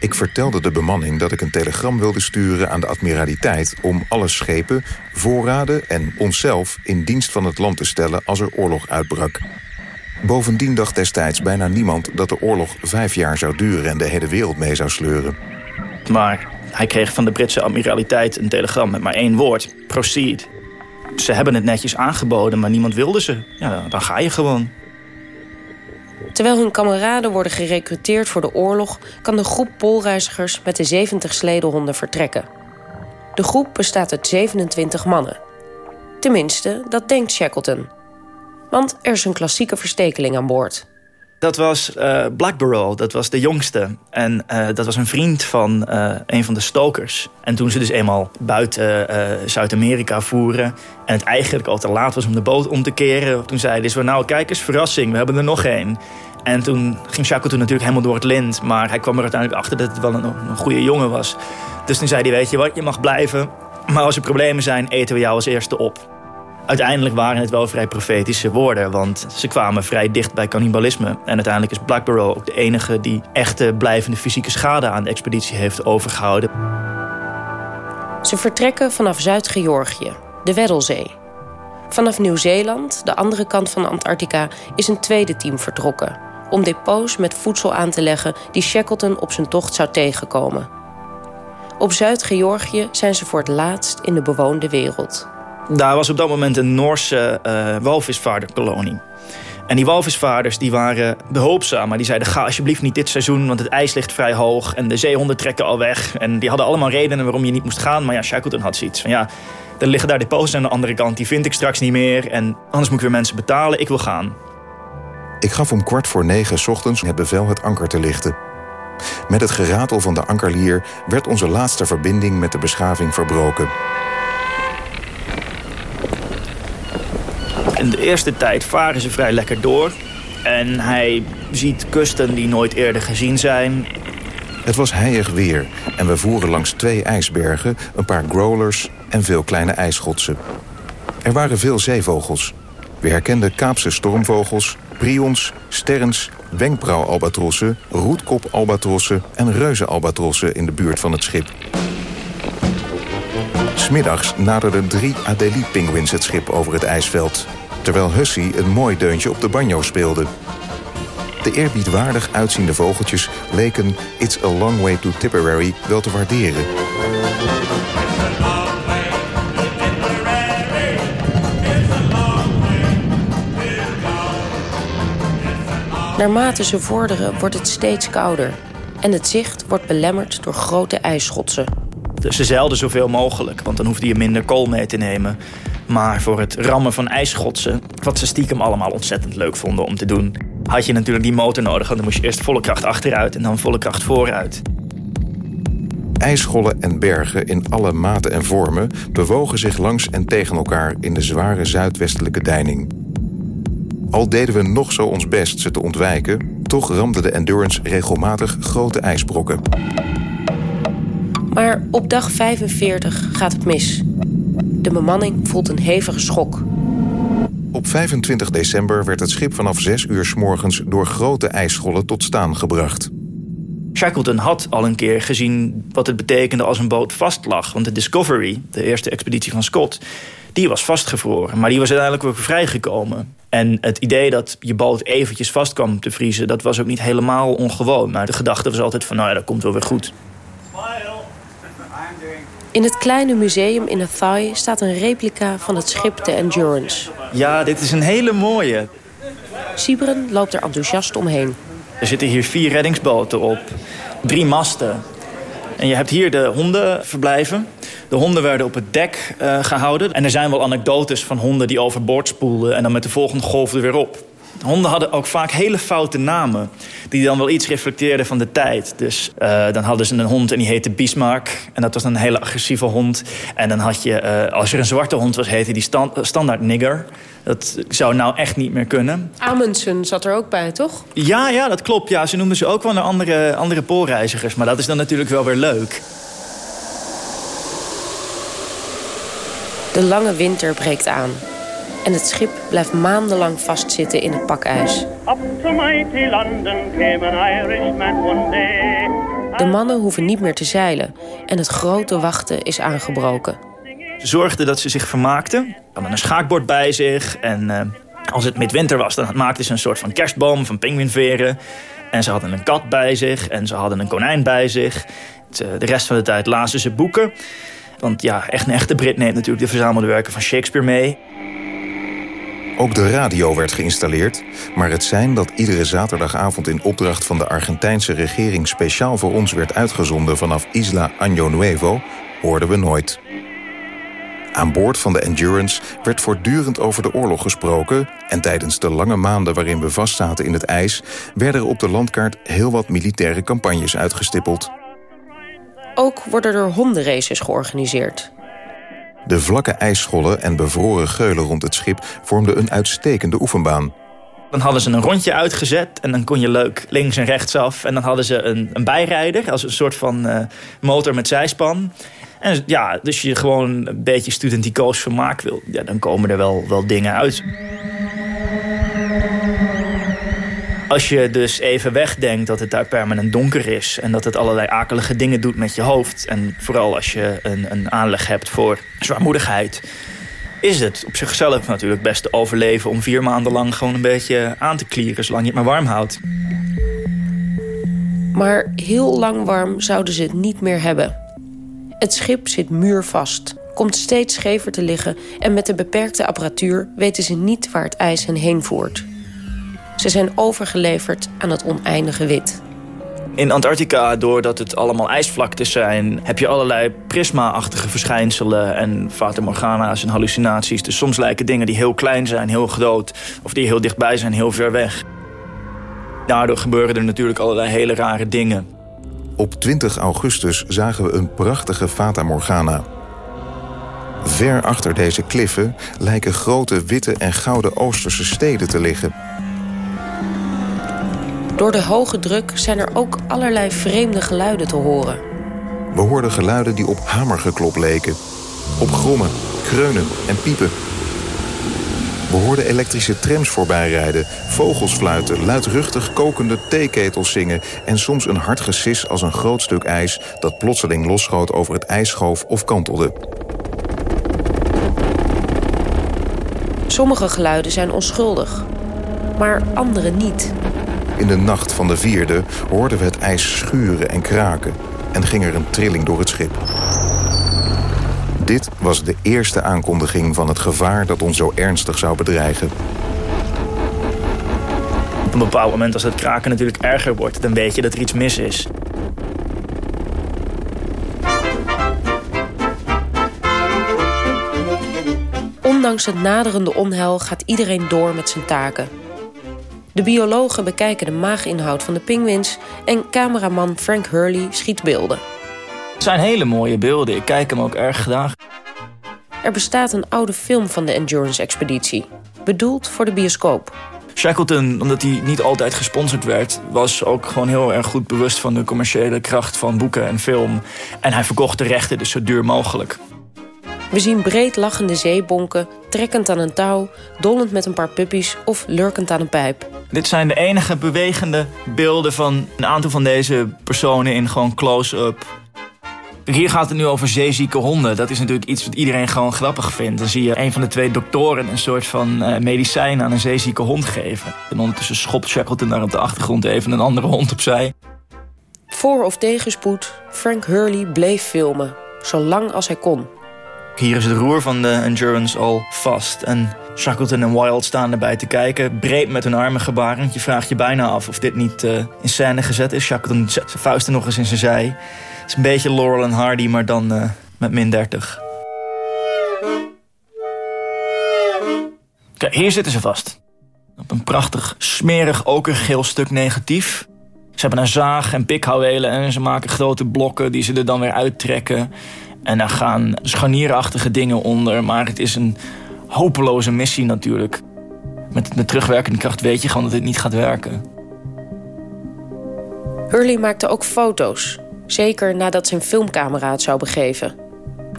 [SPEAKER 10] Ik vertelde de bemanning dat ik een telegram wilde sturen aan de admiraliteit... om alle schepen, voorraden en onszelf in dienst van het land te stellen als er oorlog uitbrak. Bovendien dacht destijds bijna niemand dat de oorlog vijf jaar zou duren... en de hele wereld mee zou sleuren.
[SPEAKER 11] Maar Hij kreeg van de Britse admiraliteit een telegram met maar één woord. Proceed. Ze hebben het netjes aangeboden, maar niemand wilde ze. Ja, dan ga je gewoon.
[SPEAKER 12] Terwijl hun kameraden worden gerecruiteerd voor de oorlog... kan de groep poolreizigers met de 70 sledehonden vertrekken. De groep bestaat uit 27 mannen. Tenminste, dat denkt Shackleton. Want er is een klassieke verstekeling aan boord.
[SPEAKER 11] Dat was uh, Blackborough, dat was de jongste. En uh, dat was een vriend van uh, een van de stokers. En toen ze dus eenmaal buiten Zuid-Amerika voeren... en het eigenlijk al te laat was om de boot om te keren... toen zeiden ze, nou kijk eens, verrassing, we hebben er nog één. En toen ging Shackleton natuurlijk helemaal door het lint... maar hij kwam er uiteindelijk achter dat het wel een, een goede jongen was. Dus toen zei hij, weet je wat, je mag blijven... maar als er problemen zijn, eten we jou als eerste op. Uiteindelijk waren het wel vrij profetische woorden, want ze kwamen vrij dicht bij cannibalisme. En uiteindelijk is Blackborough ook de enige die echte blijvende fysieke schade aan de expeditie heeft overgehouden.
[SPEAKER 12] Ze vertrekken vanaf Zuid-Georgië, de Weddellzee. Vanaf Nieuw-Zeeland, de andere kant van Antarctica, is een tweede team vertrokken om depots met voedsel aan te leggen die Shackleton op zijn tocht zou tegenkomen. Op Zuid-Georgië zijn ze voor het laatst in de bewoonde wereld.
[SPEAKER 11] Daar was op dat moment een Noorse uh, walvisvaarderkolonie. En die walvisvaarders die waren behulpzaam, maar die zeiden... ga alsjeblieft niet dit seizoen, want het ijs ligt vrij hoog... en de zeehonden trekken al weg. En die hadden allemaal redenen waarom je niet moest gaan. Maar ja, Shackleton had zoiets van... ja, er liggen daar depots aan de andere kant, die vind ik straks niet meer... en anders moet ik weer mensen betalen, ik wil gaan.
[SPEAKER 10] Ik gaf om kwart voor negen ochtends het bevel het anker te lichten. Met het geratel van de ankerlier werd onze laatste verbinding met de beschaving verbroken.
[SPEAKER 11] In de eerste tijd varen ze vrij lekker door. En hij ziet kusten die nooit eerder gezien zijn.
[SPEAKER 10] Het was heilig weer en we voeren langs twee ijsbergen... een paar growlers en veel kleine ijsschotsen. Er waren veel zeevogels. We herkenden Kaapse stormvogels, prions, sterns, wenkbrauwalbatrossen... roetkopalbatrossen en reuzenalbatrossen in de buurt van het schip. Smiddags naderden drie Adelie-pinguïns het schip over het ijsveld terwijl Hussey een mooi deuntje op de banjo speelde. De eerbiedwaardig uitziende vogeltjes leken It's a Long Way to Tipperary wel te waarderen.
[SPEAKER 12] Naarmate ze vorderen wordt het steeds kouder. En het zicht wordt belemmerd door grote ijsschotsen.
[SPEAKER 11] Dus ze zeilden zoveel mogelijk, want dan hoefde je minder kool mee te nemen. Maar voor het rammen van ijsschotsen, wat ze stiekem allemaal ontzettend leuk vonden om te doen, had je natuurlijk die motor nodig. Want dan moest je eerst volle kracht achteruit en dan volle kracht vooruit.
[SPEAKER 10] IJsschollen en bergen in alle maten en vormen bewogen zich langs en tegen elkaar in de zware zuidwestelijke deining. Al deden we nog zo ons best ze te ontwijken, toch ramde de Endurance regelmatig grote ijsbrokken.
[SPEAKER 12] Maar op dag 45 gaat het mis. De bemanning voelt een hevige schok.
[SPEAKER 10] Op 25 december werd het schip vanaf 6 uur s morgens door grote ijsschollen tot staan gebracht.
[SPEAKER 11] Shackleton had al een keer gezien wat het betekende als een boot vastlag. Want de Discovery, de eerste expeditie van Scott, die was vastgevroren. Maar die was uiteindelijk ook vrijgekomen. En het idee dat je boot eventjes vast kwam te vriezen... dat was ook niet helemaal ongewoon. Maar de gedachte was altijd van, nou ja, dat komt wel weer goed.
[SPEAKER 12] In het kleine museum in Athy staat een replica van het schip de Endurance.
[SPEAKER 11] Ja, dit is een hele mooie.
[SPEAKER 12] Sibren loopt er enthousiast omheen.
[SPEAKER 11] Er zitten hier vier reddingsboten op, drie masten. En je hebt hier de honden verblijven. De honden werden op het dek uh, gehouden. En er zijn wel anekdotes van honden die overboord spoelden... en dan met de volgende golf er weer op. Honden hadden ook vaak hele foute namen. Die dan wel iets reflecteerden van de tijd. Dus uh, dan hadden ze een hond en die heette Bismarck. En dat was een hele agressieve hond. En dan had je, uh, als er een zwarte hond was, heette die stand, standaard nigger. Dat zou nou echt niet meer kunnen.
[SPEAKER 12] Amundsen zat er ook bij, toch?
[SPEAKER 11] Ja, ja, dat klopt. Ja, ze noemden ze ook wel naar andere, andere poolreizigers. Maar dat is dan natuurlijk wel weer leuk.
[SPEAKER 12] De lange winter breekt aan en het schip blijft maandenlang vastzitten in het pakijs. De mannen hoeven niet meer te zeilen en het grote wachten is aangebroken.
[SPEAKER 11] Ze zorgden dat ze zich vermaakten. Ze hadden een schaakbord bij zich en uh, als het midwinter was... dan maakten ze een soort van kerstboom van pinguïnveren. En ze hadden een kat bij zich en ze hadden een konijn bij zich. De rest van de tijd lazen ze boeken. Want ja, echt een echte Brit neemt natuurlijk de verzamelde werken van Shakespeare mee.
[SPEAKER 10] Ook de radio werd geïnstalleerd, maar het zijn dat iedere zaterdagavond in opdracht van de Argentijnse regering speciaal voor ons werd uitgezonden vanaf Isla Año Nuevo, hoorden we nooit. Aan boord van de Endurance werd voortdurend over de oorlog gesproken... en tijdens de lange maanden waarin we vastzaten in het ijs... werden er op de landkaart heel wat militaire campagnes uitgestippeld.
[SPEAKER 12] Ook worden er hondenraces georganiseerd.
[SPEAKER 10] De vlakke ijsschollen en bevroren geulen rond het schip... vormden een uitstekende oefenbaan.
[SPEAKER 11] Dan hadden ze een rondje uitgezet en dan kon je leuk links en rechts af. En dan hadden ze een, een bijrijder als een soort van uh, motor met zijspan. En ja, dus je gewoon een beetje studenticoos vermaak wil, ja, dan komen er wel, wel dingen uit. Als je dus even wegdenkt dat het daar permanent donker is... en dat het allerlei akelige dingen doet met je hoofd... en vooral als je een, een aanleg hebt voor zwaarmoedigheid... is het op zichzelf natuurlijk best te overleven... om vier maanden lang gewoon een beetje aan te klieren... zolang je het maar warm houdt.
[SPEAKER 12] Maar heel lang warm zouden ze het niet meer hebben. Het schip zit muurvast, komt steeds schever te liggen... en met de beperkte apparatuur weten ze niet waar het ijs hen heen voert. Ze zijn overgeleverd aan het oneindige wit.
[SPEAKER 11] In Antarctica, doordat het allemaal ijsvlaktes zijn... heb je allerlei prisma-achtige verschijnselen en fata morgana's en hallucinaties. Dus soms lijken dingen die heel klein zijn, heel groot... of die heel dichtbij zijn, heel ver weg. Daardoor gebeuren er natuurlijk allerlei hele rare dingen.
[SPEAKER 10] Op 20 augustus zagen we een prachtige Fata Morgana. Ver achter deze kliffen lijken grote witte en gouden Oosterse steden te liggen.
[SPEAKER 12] Door de hoge druk zijn er ook allerlei vreemde geluiden te horen.
[SPEAKER 10] We hoorden geluiden die op hamergeklop leken. Op grommen, kreunen en piepen. We hoorden elektrische trams voorbijrijden, vogels fluiten... luidruchtig kokende theeketels zingen... en soms een hard gesis als een groot stuk ijs... dat plotseling losschoot over het ijs schoof of kantelde.
[SPEAKER 12] Sommige geluiden zijn onschuldig, maar andere niet.
[SPEAKER 10] In de nacht van de vierde hoorden we het ijs schuren en kraken... en ging er een trilling door het schip. Dit was de eerste aankondiging van het gevaar dat ons zo ernstig zou bedreigen.
[SPEAKER 11] Op een bepaald moment als het kraken natuurlijk erger wordt... dan weet je dat er iets mis is.
[SPEAKER 12] Ondanks het naderende onheil gaat iedereen door met zijn taken. De biologen bekijken de maaginhoud van de pinguïns... en cameraman Frank Hurley schiet beelden.
[SPEAKER 11] Het zijn hele mooie beelden. Ik kijk hem ook erg graag.
[SPEAKER 12] Er bestaat een oude film van de Endurance-expeditie. Bedoeld voor de bioscoop.
[SPEAKER 11] Shackleton, omdat hij niet altijd gesponsord werd... was ook gewoon heel erg goed bewust van de commerciële kracht van boeken en film. En hij verkocht de rechten dus zo duur mogelijk.
[SPEAKER 12] We zien breed lachende zeebonken, trekkend aan een touw... dollend met een paar puppies of lurkend aan een pijp.
[SPEAKER 11] Dit zijn de enige bewegende beelden van een aantal van deze personen in gewoon close-up. Hier gaat het nu over zeezieke honden. Dat is natuurlijk iets wat iedereen gewoon grappig vindt. Dan zie je een van de twee doktoren een soort van uh, medicijn aan een zeezieke hond geven. En ondertussen schopt Shackleton daar op de achtergrond even een andere hond opzij.
[SPEAKER 12] Voor of tegenspoed, Frank Hurley bleef filmen. Zolang als hij kon.
[SPEAKER 11] Hier is het roer van de Endurance al vast. En Shackleton en Wild staan erbij te kijken. Breed met hun armen gebaren. Je vraagt je bijna af of dit niet uh, in scène gezet is. Shackleton zet zijn vuisten nog eens in zijn zij. Het is een beetje Laurel en Hardy, maar dan uh, met min 30. Kijk, hier zitten ze vast. Op een prachtig, smerig okergeel stuk negatief. Ze hebben een zaag en pikhouwelen en ze maken grote blokken die ze er dan weer uittrekken. En daar gaan scharnierachtige dingen onder, maar het is een hopeloze missie natuurlijk. Met de terugwerkende kracht weet je gewoon dat dit niet gaat werken.
[SPEAKER 12] Hurley maakte ook foto's. Zeker nadat zijn filmcamera het zou begeven.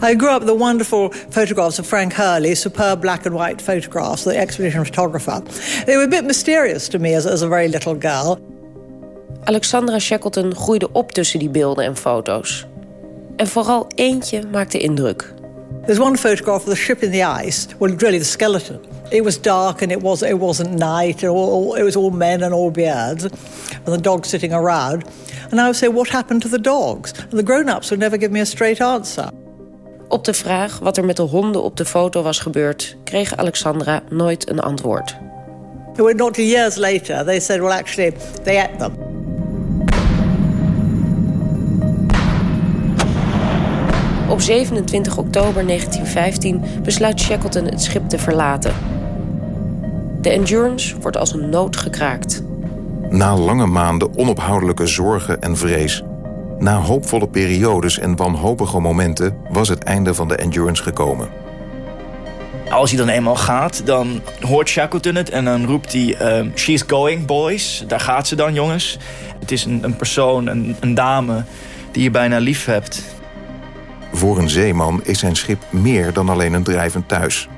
[SPEAKER 13] I grew up with the wonderful photographs of Frank Hurley, superb black and white photographs, the expedition photographer. They were a bit mysterious to me as, as a very little girl.
[SPEAKER 12] Alexandra Shackleton groeide op tussen die beelden en foto's. En vooral eentje maakte indruk.
[SPEAKER 13] There's one photograph of the ship in the ice, well, really the skeleton it was dark and it was it wasn't night. It, was all men and all beards, and the dogs sitting around. And I would say, "What happened to the dogs?" And the grown-ups would never give me a straight answer.
[SPEAKER 12] Op de vraag wat er met de honden op de foto was gebeurd, kreeg Alexandra nooit een antwoord.
[SPEAKER 13] Not years later, they said, "Well, actually, they ate them."
[SPEAKER 12] Op 27 oktober 1915 besluit Shackleton het schip te verlaten. De Endurance wordt als een nood gekraakt.
[SPEAKER 10] Na lange maanden onophoudelijke zorgen en vrees... na hoopvolle periodes en wanhopige momenten... was het einde van de Endurance gekomen.
[SPEAKER 11] Als hij dan eenmaal gaat, dan hoort Shackleton het... en dan roept hij, uh, she's going, boys. Daar gaat ze dan, jongens. Het is een, een persoon, een, een dame die je bijna lief hebt.
[SPEAKER 10] Voor een zeeman is zijn schip meer dan alleen een drijvend thuis.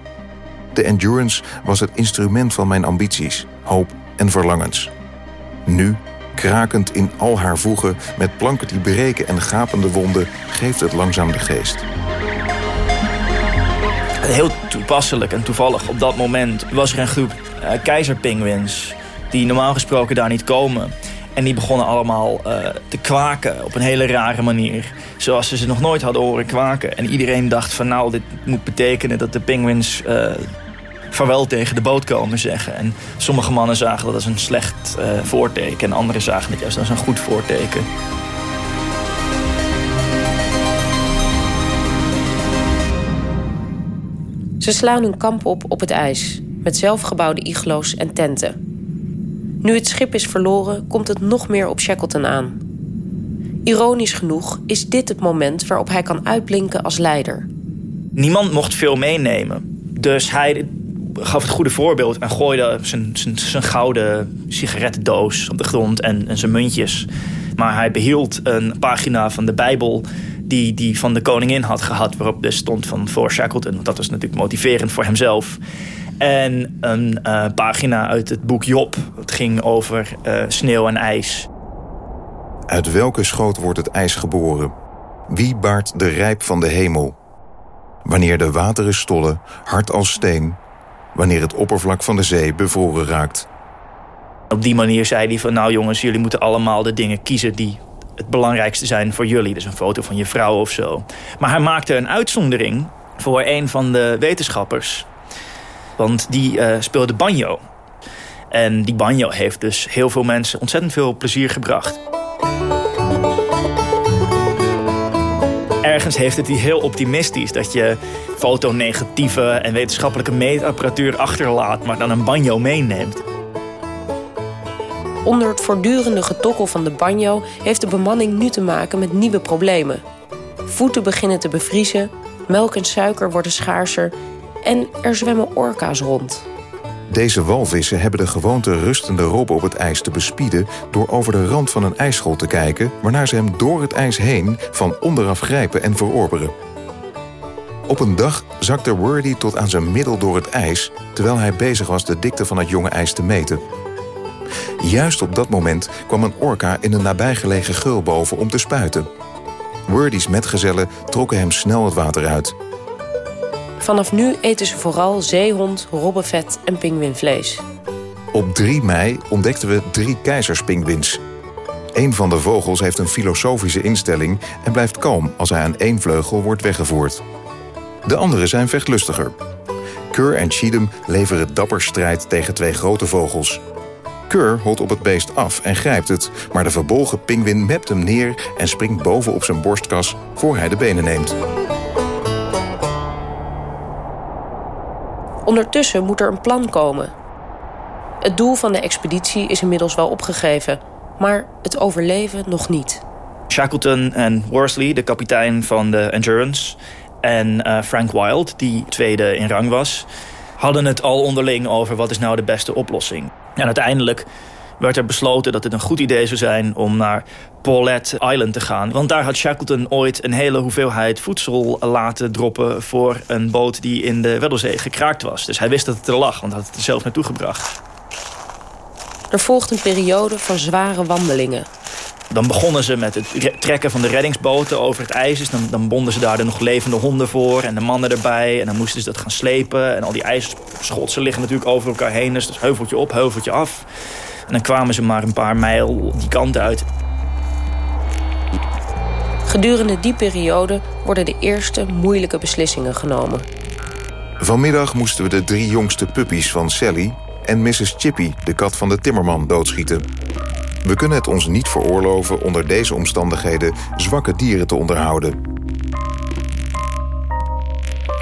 [SPEAKER 10] De Endurance was het instrument van mijn ambities, hoop en verlangens. Nu, krakend in al haar voegen, met planken die breken en gapende wonden, geeft het langzaam de geest.
[SPEAKER 11] Heel toepasselijk en toevallig op dat moment was er een groep uh, keizerpinguïns die normaal gesproken daar niet komen. En die begonnen allemaal uh, te kwaken op een hele rare manier. Zoals ze ze nog nooit hadden horen kwaken. En iedereen dacht van nou, dit moet betekenen dat de penguins uh, vaarwel tegen de boot komen zeggen. En sommige mannen zagen dat als een slecht uh, voorteken. En anderen zagen het juist als een goed voorteken.
[SPEAKER 12] Ze slaan hun kamp op op het ijs. Met zelfgebouwde iglo's en tenten. Nu het schip is verloren, komt het nog meer op Shackleton aan. Ironisch genoeg is dit het moment waarop hij kan uitblinken als leider.
[SPEAKER 11] Niemand mocht veel meenemen. Dus hij gaf het goede voorbeeld en gooide zijn, zijn, zijn gouden sigarettendoos op de grond en, en zijn muntjes. Maar hij behield een pagina van de Bijbel die hij van de koningin had gehad, waarop dus stond van voor Shackleton. Dat was natuurlijk motiverend voor hemzelf. En een uh, pagina uit het boek Job. Het ging over uh, sneeuw en ijs.
[SPEAKER 10] Uit welke schoot wordt het ijs geboren? Wie baart de rijp van de hemel? Wanneer de wateren stollen, hard als steen... wanneer het oppervlak van de zee bevroren raakt.
[SPEAKER 11] Op die manier zei hij van... nou jongens, jullie moeten allemaal de dingen kiezen... die het belangrijkste zijn voor jullie. Dus een foto van je vrouw of zo. Maar hij maakte een uitzondering voor een van de wetenschappers... Want die uh, speelde banjo. En die banjo heeft dus heel veel mensen ontzettend veel plezier gebracht. Ergens heeft het die heel optimistisch dat je fotonegatieve en wetenschappelijke meetapparatuur achterlaat, maar dan een banjo meeneemt.
[SPEAKER 12] Onder het voortdurende getokkel van de banjo heeft de bemanning nu te maken met nieuwe problemen. Voeten beginnen te bevriezen, melk en suiker worden schaarser en er zwemmen orka's rond.
[SPEAKER 10] Deze walvissen hebben de gewoonte rustende robben op het ijs te bespieden... door over de rand van een ijsschol te kijken... waarna ze hem door het ijs heen van onderaf grijpen en verorberen. Op een dag zakte Wordy tot aan zijn middel door het ijs... terwijl hij bezig was de dikte van het jonge ijs te meten. Juist op dat moment kwam een orka in een nabijgelegen geul boven om te spuiten. Wordy's metgezellen trokken hem snel het water uit...
[SPEAKER 12] Vanaf nu eten ze vooral zeehond, robbenvet en pinguïnvlees.
[SPEAKER 10] Op 3 mei ontdekten we drie keizerspinguïns. Een van de vogels heeft een filosofische instelling en blijft kalm als hij aan één vleugel wordt weggevoerd. De andere zijn vechtlustiger. Keur en Cheatham leveren dapper strijd tegen twee grote vogels. Keur holt op het beest af en grijpt het, maar de verbolgen pinguïn mept hem neer en springt boven op zijn borstkas voor hij de benen neemt.
[SPEAKER 12] Ondertussen moet er een plan komen. Het doel van de expeditie is inmiddels wel opgegeven, maar het overleven nog niet.
[SPEAKER 11] Shackleton en Worsley, de kapitein van de Endurance, en uh, Frank Wild, die tweede in rang was, hadden het al onderling over wat is nou de beste oplossing. En uiteindelijk werd er besloten dat het een goed idee zou zijn om naar Paulet Island te gaan. Want daar had Shackleton ooit een hele hoeveelheid voedsel laten droppen... voor een boot die in de Weddellzee gekraakt was. Dus hij wist dat het er lag, want hij had het er zelf naartoe gebracht.
[SPEAKER 12] Er volgt een periode van zware wandelingen.
[SPEAKER 11] Dan begonnen ze met het trekken van de reddingsboten over het ijs. Dus dan, dan bonden ze daar de nog levende honden voor en de mannen erbij. En dan moesten ze dat gaan slepen. En al die ijsschotsen liggen natuurlijk over elkaar heen. Dus heuveltje op, heuveltje af. En dan kwamen ze maar een paar mijl die kant uit.
[SPEAKER 12] Gedurende die periode worden de eerste moeilijke beslissingen genomen.
[SPEAKER 10] Vanmiddag moesten we de drie jongste puppies van Sally... en Mrs. Chippy, de kat van de timmerman, doodschieten. We kunnen het ons niet veroorloven onder deze omstandigheden... zwakke dieren te onderhouden.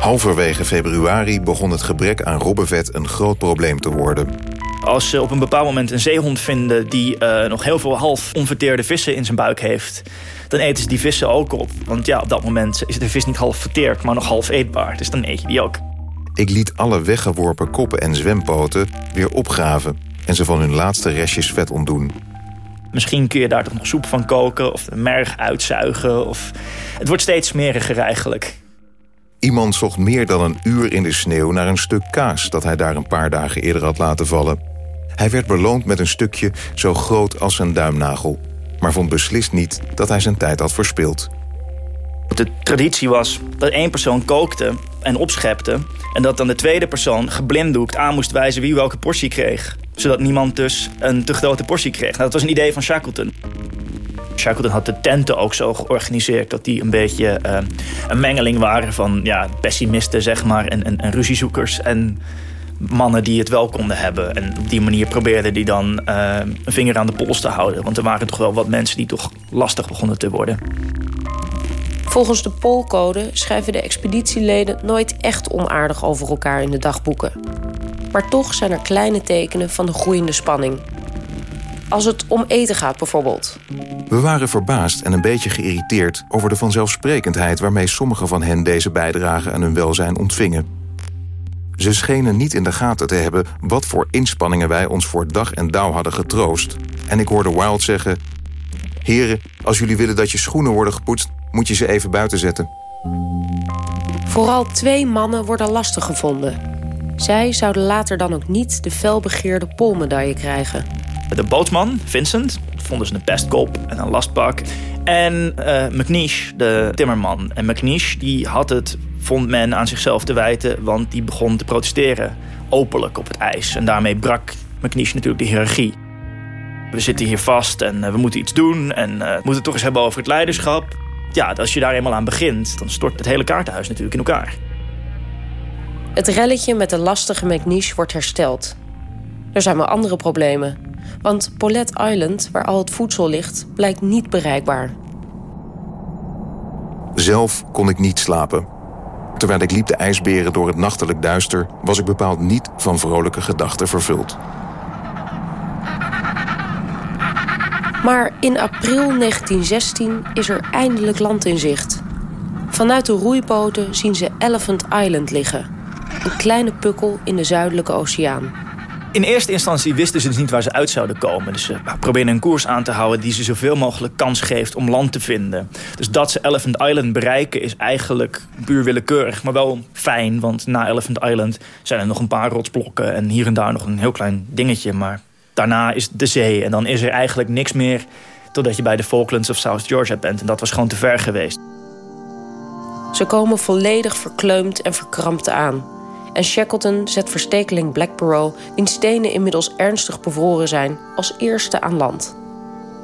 [SPEAKER 10] Halverwege februari begon het gebrek aan robbenvet een groot probleem te worden.
[SPEAKER 11] Als ze op een bepaald moment een zeehond vinden... die uh, nog heel veel half onverteerde vissen in zijn buik heeft... dan eten ze die vissen ook op. Want ja, op dat moment is de vis niet half verteerd... maar nog half eetbaar. Dus dan eet je die ook.
[SPEAKER 10] Ik liet alle weggeworpen koppen en zwempoten weer opgraven... en ze van hun laatste restjes vet ontdoen.
[SPEAKER 11] Misschien kun je daar toch nog soep van koken of de merg uitzuigen. Of... Het wordt steeds smeriger eigenlijk.
[SPEAKER 10] Iemand zocht meer dan een uur in de sneeuw naar een stuk kaas... dat hij daar een paar dagen eerder had laten vallen. Hij werd beloond met een stukje zo groot als een duimnagel... maar vond beslist niet dat hij zijn tijd had verspild.
[SPEAKER 11] De traditie was dat één persoon kookte en opschepte... en dat dan de tweede persoon geblinddoekt aan moest wijzen wie welke portie kreeg. Zodat niemand dus een te grote portie kreeg. Nou, dat was een idee van Shackleton. Shackleton had de tenten ook zo georganiseerd... dat die een beetje uh, een mengeling waren van ja, pessimisten zeg maar, en, en, en ruziezoekers... en mannen die het wel konden hebben. En op die manier probeerden die dan uh, een vinger aan de pols te houden. Want er waren toch wel wat mensen die toch lastig begonnen te worden.
[SPEAKER 12] Volgens de Poolcode schrijven de expeditieleden nooit echt onaardig over elkaar in de dagboeken. Maar toch zijn er kleine tekenen van de groeiende spanning. Als het om eten gaat bijvoorbeeld.
[SPEAKER 10] We waren verbaasd en een beetje geïrriteerd over de vanzelfsprekendheid waarmee sommigen van hen deze bijdrage aan hun welzijn ontvingen. Ze schenen niet in de gaten te hebben wat voor inspanningen wij ons voor dag en dauw hadden getroost. En ik hoorde Wild zeggen: Heren, als jullie willen dat je schoenen worden gepoetst, moet je ze even buiten zetten.
[SPEAKER 12] Vooral twee mannen worden lastig gevonden. Zij zouden later dan ook niet de felbegeerde polmedaille krijgen.
[SPEAKER 11] De bootsman, Vincent, vonden ze een pestkop en een lastbak. En uh, McNeish, de timmerman. En McNeish die had het, vond men, aan zichzelf te wijten... want die begon te protesteren, openlijk op het ijs. En daarmee brak McNeish natuurlijk de hiërarchie. We zitten hier vast en uh, we moeten iets doen... en uh, we moeten het toch eens hebben over het leiderschap. Ja, als je daar eenmaal aan begint, dan stort het hele kaartenhuis natuurlijk in elkaar.
[SPEAKER 12] Het relletje met de lastige McNeish wordt hersteld. Er zijn maar andere problemen. Want Paulet Island, waar al het voedsel ligt, blijkt niet bereikbaar.
[SPEAKER 10] Zelf kon ik niet slapen. Terwijl ik liep de ijsberen door het nachtelijk duister... was ik bepaald niet van vrolijke gedachten vervuld.
[SPEAKER 12] Maar in april 1916 is er eindelijk land in zicht. Vanuit de roeipoten zien ze Elephant Island liggen. Een kleine pukkel in de zuidelijke oceaan.
[SPEAKER 11] In eerste instantie wisten ze dus niet waar ze uit zouden komen. Dus ze probeerden een koers aan te houden die ze zoveel mogelijk kans geeft om land te vinden. Dus dat ze Elephant Island bereiken is eigenlijk puur willekeurig. Maar wel fijn, want na Elephant Island zijn er nog een paar rotsblokken... en hier en daar nog een heel klein dingetje. Maar daarna is de zee en dan is er eigenlijk niks meer... totdat je bij de Falklands of South Georgia bent. En dat was gewoon te ver geweest.
[SPEAKER 12] Ze komen volledig verkleumd en verkrampt aan en Shackleton zet verstekeling Blackborough, wiens stenen inmiddels ernstig bevroren zijn, als eerste aan land.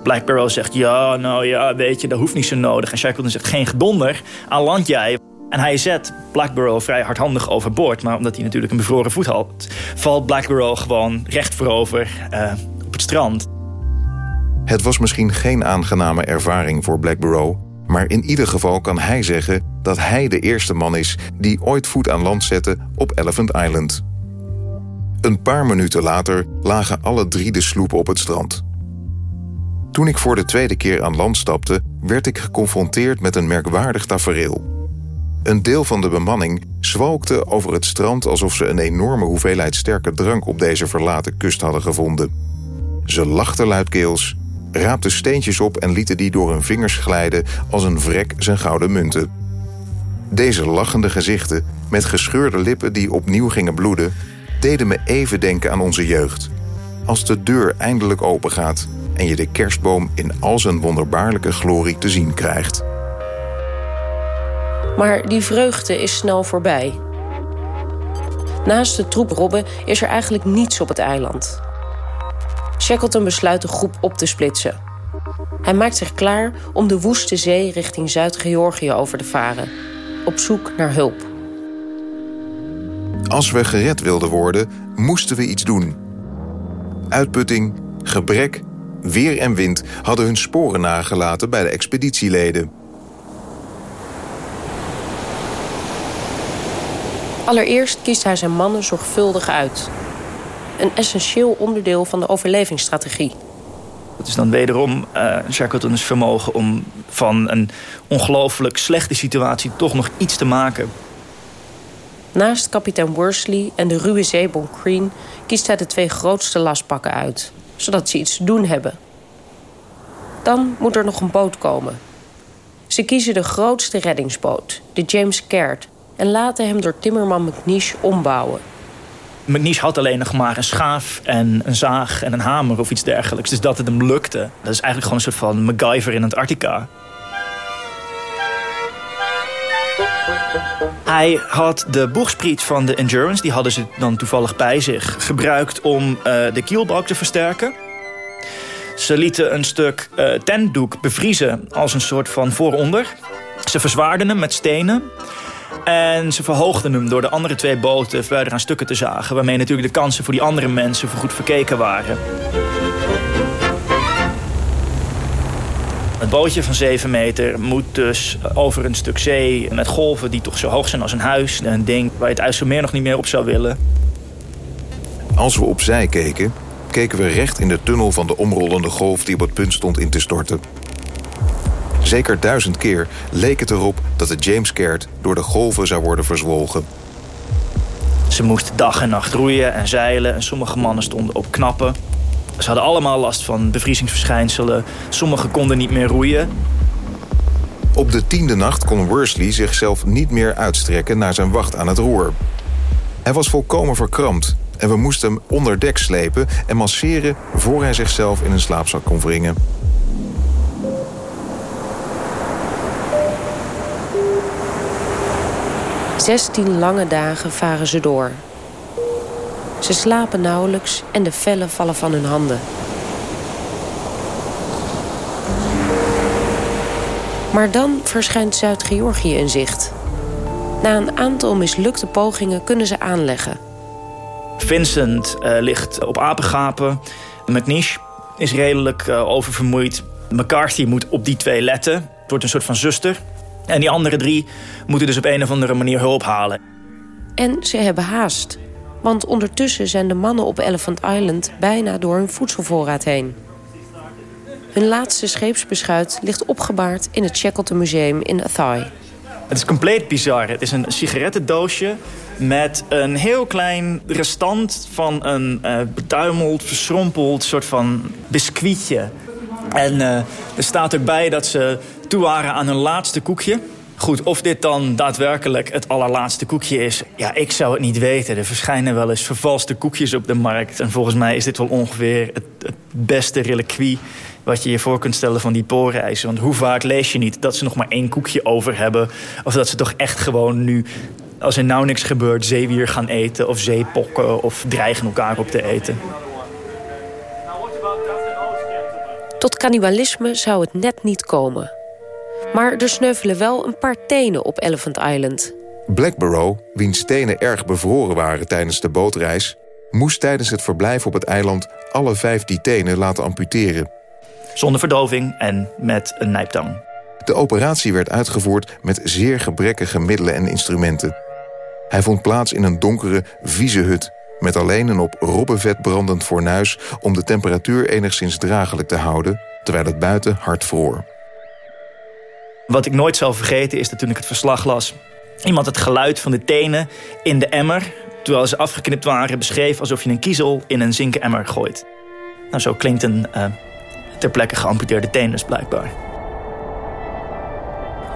[SPEAKER 11] Blackborough zegt, ja, nou ja, weet je, dat hoeft niet zo nodig. En Shackleton zegt, geen gedonder, aan land jij. En hij zet Blackborough vrij hardhandig overboord. Maar omdat hij natuurlijk een bevroren voet had... valt Blackborough gewoon recht voorover uh, op het strand.
[SPEAKER 10] Het was misschien geen aangename ervaring voor Blackborough... maar in ieder geval kan hij zeggen dat hij de eerste man is die ooit voet aan land zette op Elephant Island. Een paar minuten later lagen alle drie de sloepen op het strand. Toen ik voor de tweede keer aan land stapte, werd ik geconfronteerd met een merkwaardig tafereel. Een deel van de bemanning zwalkte over het strand alsof ze een enorme hoeveelheid sterke drank op deze verlaten kust hadden gevonden. Ze lachten luidkeels, raapten steentjes op en lieten die door hun vingers glijden als een vrek zijn gouden munten. Deze lachende gezichten, met gescheurde lippen die opnieuw gingen bloeden, deden me even denken aan onze jeugd. Als de deur eindelijk opengaat en je de kerstboom in al zijn wonderbaarlijke glorie te zien krijgt.
[SPEAKER 12] Maar die vreugde is snel voorbij. Naast de troep robben is er eigenlijk niets op het eiland. Shackleton besluit de groep op te splitsen. Hij maakt zich klaar om de woeste zee richting Zuid-Georgië over te varen. Op zoek naar hulp.
[SPEAKER 10] Als we gered wilden worden, moesten we iets doen. Uitputting, gebrek, weer en wind hadden hun sporen nagelaten bij de expeditieleden.
[SPEAKER 12] Allereerst kiest hij zijn mannen zorgvuldig uit. Een essentieel onderdeel van de overlevingsstrategie.
[SPEAKER 11] Het is dan wederom uh, Shackleton's vermogen om van een ongelooflijk slechte situatie toch nog iets te maken.
[SPEAKER 12] Naast kapitein Worsley en de ruwe zeebom Green kiest hij de twee grootste lastpakken uit, zodat ze iets te doen hebben. Dan moet er nog een boot komen. Ze kiezen de grootste reddingsboot, de James Caird, en laten hem door timmerman McNish ombouwen.
[SPEAKER 11] McNish had alleen nog maar een schaaf en een zaag en een hamer of iets dergelijks. Dus dat het hem lukte. Dat is eigenlijk gewoon een soort van MacGyver in Antarctica. Hij had de boegspriet van de Endurance, die hadden ze dan toevallig bij zich, gebruikt om uh, de kielbalk te versterken. Ze lieten een stuk uh, tentdoek bevriezen als een soort van vooronder. Ze verzwaarden hem met stenen. En ze verhoogden hem door de andere twee boten verder aan stukken te zagen... waarmee natuurlijk de kansen voor die andere mensen goed verkeken waren. Het bootje van 7 meter moet dus over een stuk zee... met golven die toch zo hoog zijn als een huis. Een ding waar je het IJsselmeer nog niet meer op zou willen.
[SPEAKER 10] Als we opzij keken, keken we recht in de tunnel van de omrollende golf... die op het punt stond in te storten. Zeker duizend keer leek het erop dat de James Caird door de golven zou worden verzwolgen.
[SPEAKER 11] Ze moesten dag en nacht roeien en zeilen en sommige mannen stonden op knappen. Ze hadden allemaal last van bevriezingsverschijnselen. Sommigen konden niet meer roeien.
[SPEAKER 10] Op de tiende nacht kon Worsley zichzelf niet meer uitstrekken naar zijn wacht aan het roer. Hij was volkomen verkrampt en we moesten hem onder dek slepen en masseren voor hij zichzelf in een slaapzak kon wringen.
[SPEAKER 12] Zestien lange dagen varen ze door. Ze slapen nauwelijks en de vellen vallen van hun handen. Maar dan verschijnt Zuid-Georgië in zicht. Na een aantal mislukte pogingen kunnen ze aanleggen.
[SPEAKER 11] Vincent uh, ligt op apengapen. McNish is redelijk uh, oververmoeid. McCarthy moet op die twee letten. Het wordt een soort van zuster. En die andere drie moeten dus op een of andere manier hulp halen.
[SPEAKER 12] En ze hebben haast. Want ondertussen zijn de mannen op Elephant Island bijna door hun voedselvoorraad heen. Hun laatste scheepsbeschuit ligt opgebaard in het Shackleton Museum in Athy.
[SPEAKER 11] Het is compleet bizar. Het is een sigarettendoosje met een heel klein restant van een uh, betuimeld, verschrompeld soort van biscuitje. En uh, er staat ook bij dat ze toe waren aan hun laatste koekje. Goed, of dit dan daadwerkelijk het allerlaatste koekje is... ja, ik zou het niet weten. Er verschijnen wel eens vervalste koekjes op de markt. En volgens mij is dit wel ongeveer het, beste reliquie... wat je je voor kunt stellen van die poorreizen. Want hoe vaak lees je niet dat ze nog maar één koekje over hebben... of dat ze toch echt gewoon nu, als er nou niks gebeurt... zeewier gaan eten of zeepokken of dreigen elkaar op te eten.
[SPEAKER 12] Tot cannibalisme zou het net niet komen... Maar er sneuvelen wel een paar tenen op Elephant Island.
[SPEAKER 10] Blackborough, wiens tenen erg bevroren waren tijdens de bootreis... moest tijdens het verblijf op het eiland alle vijf die tenen laten amputeren.
[SPEAKER 11] Zonder verdoving en met een nijptang.
[SPEAKER 10] De operatie werd uitgevoerd met zeer gebrekkige middelen en instrumenten. Hij vond plaats in een donkere, vieze hut... met alleen een op robbenvet brandend fornuis... om de temperatuur enigszins dragelijk te houden... terwijl het buiten hard vroor.
[SPEAKER 11] Wat ik nooit zal vergeten is dat toen ik het verslag las... iemand het geluid van de tenen in de emmer... terwijl ze afgeknipt waren, beschreef alsof je een kiezel in een zinken emmer gooit. Nou, zo klinkt een uh, ter plekke geamputeerde dus blijkbaar.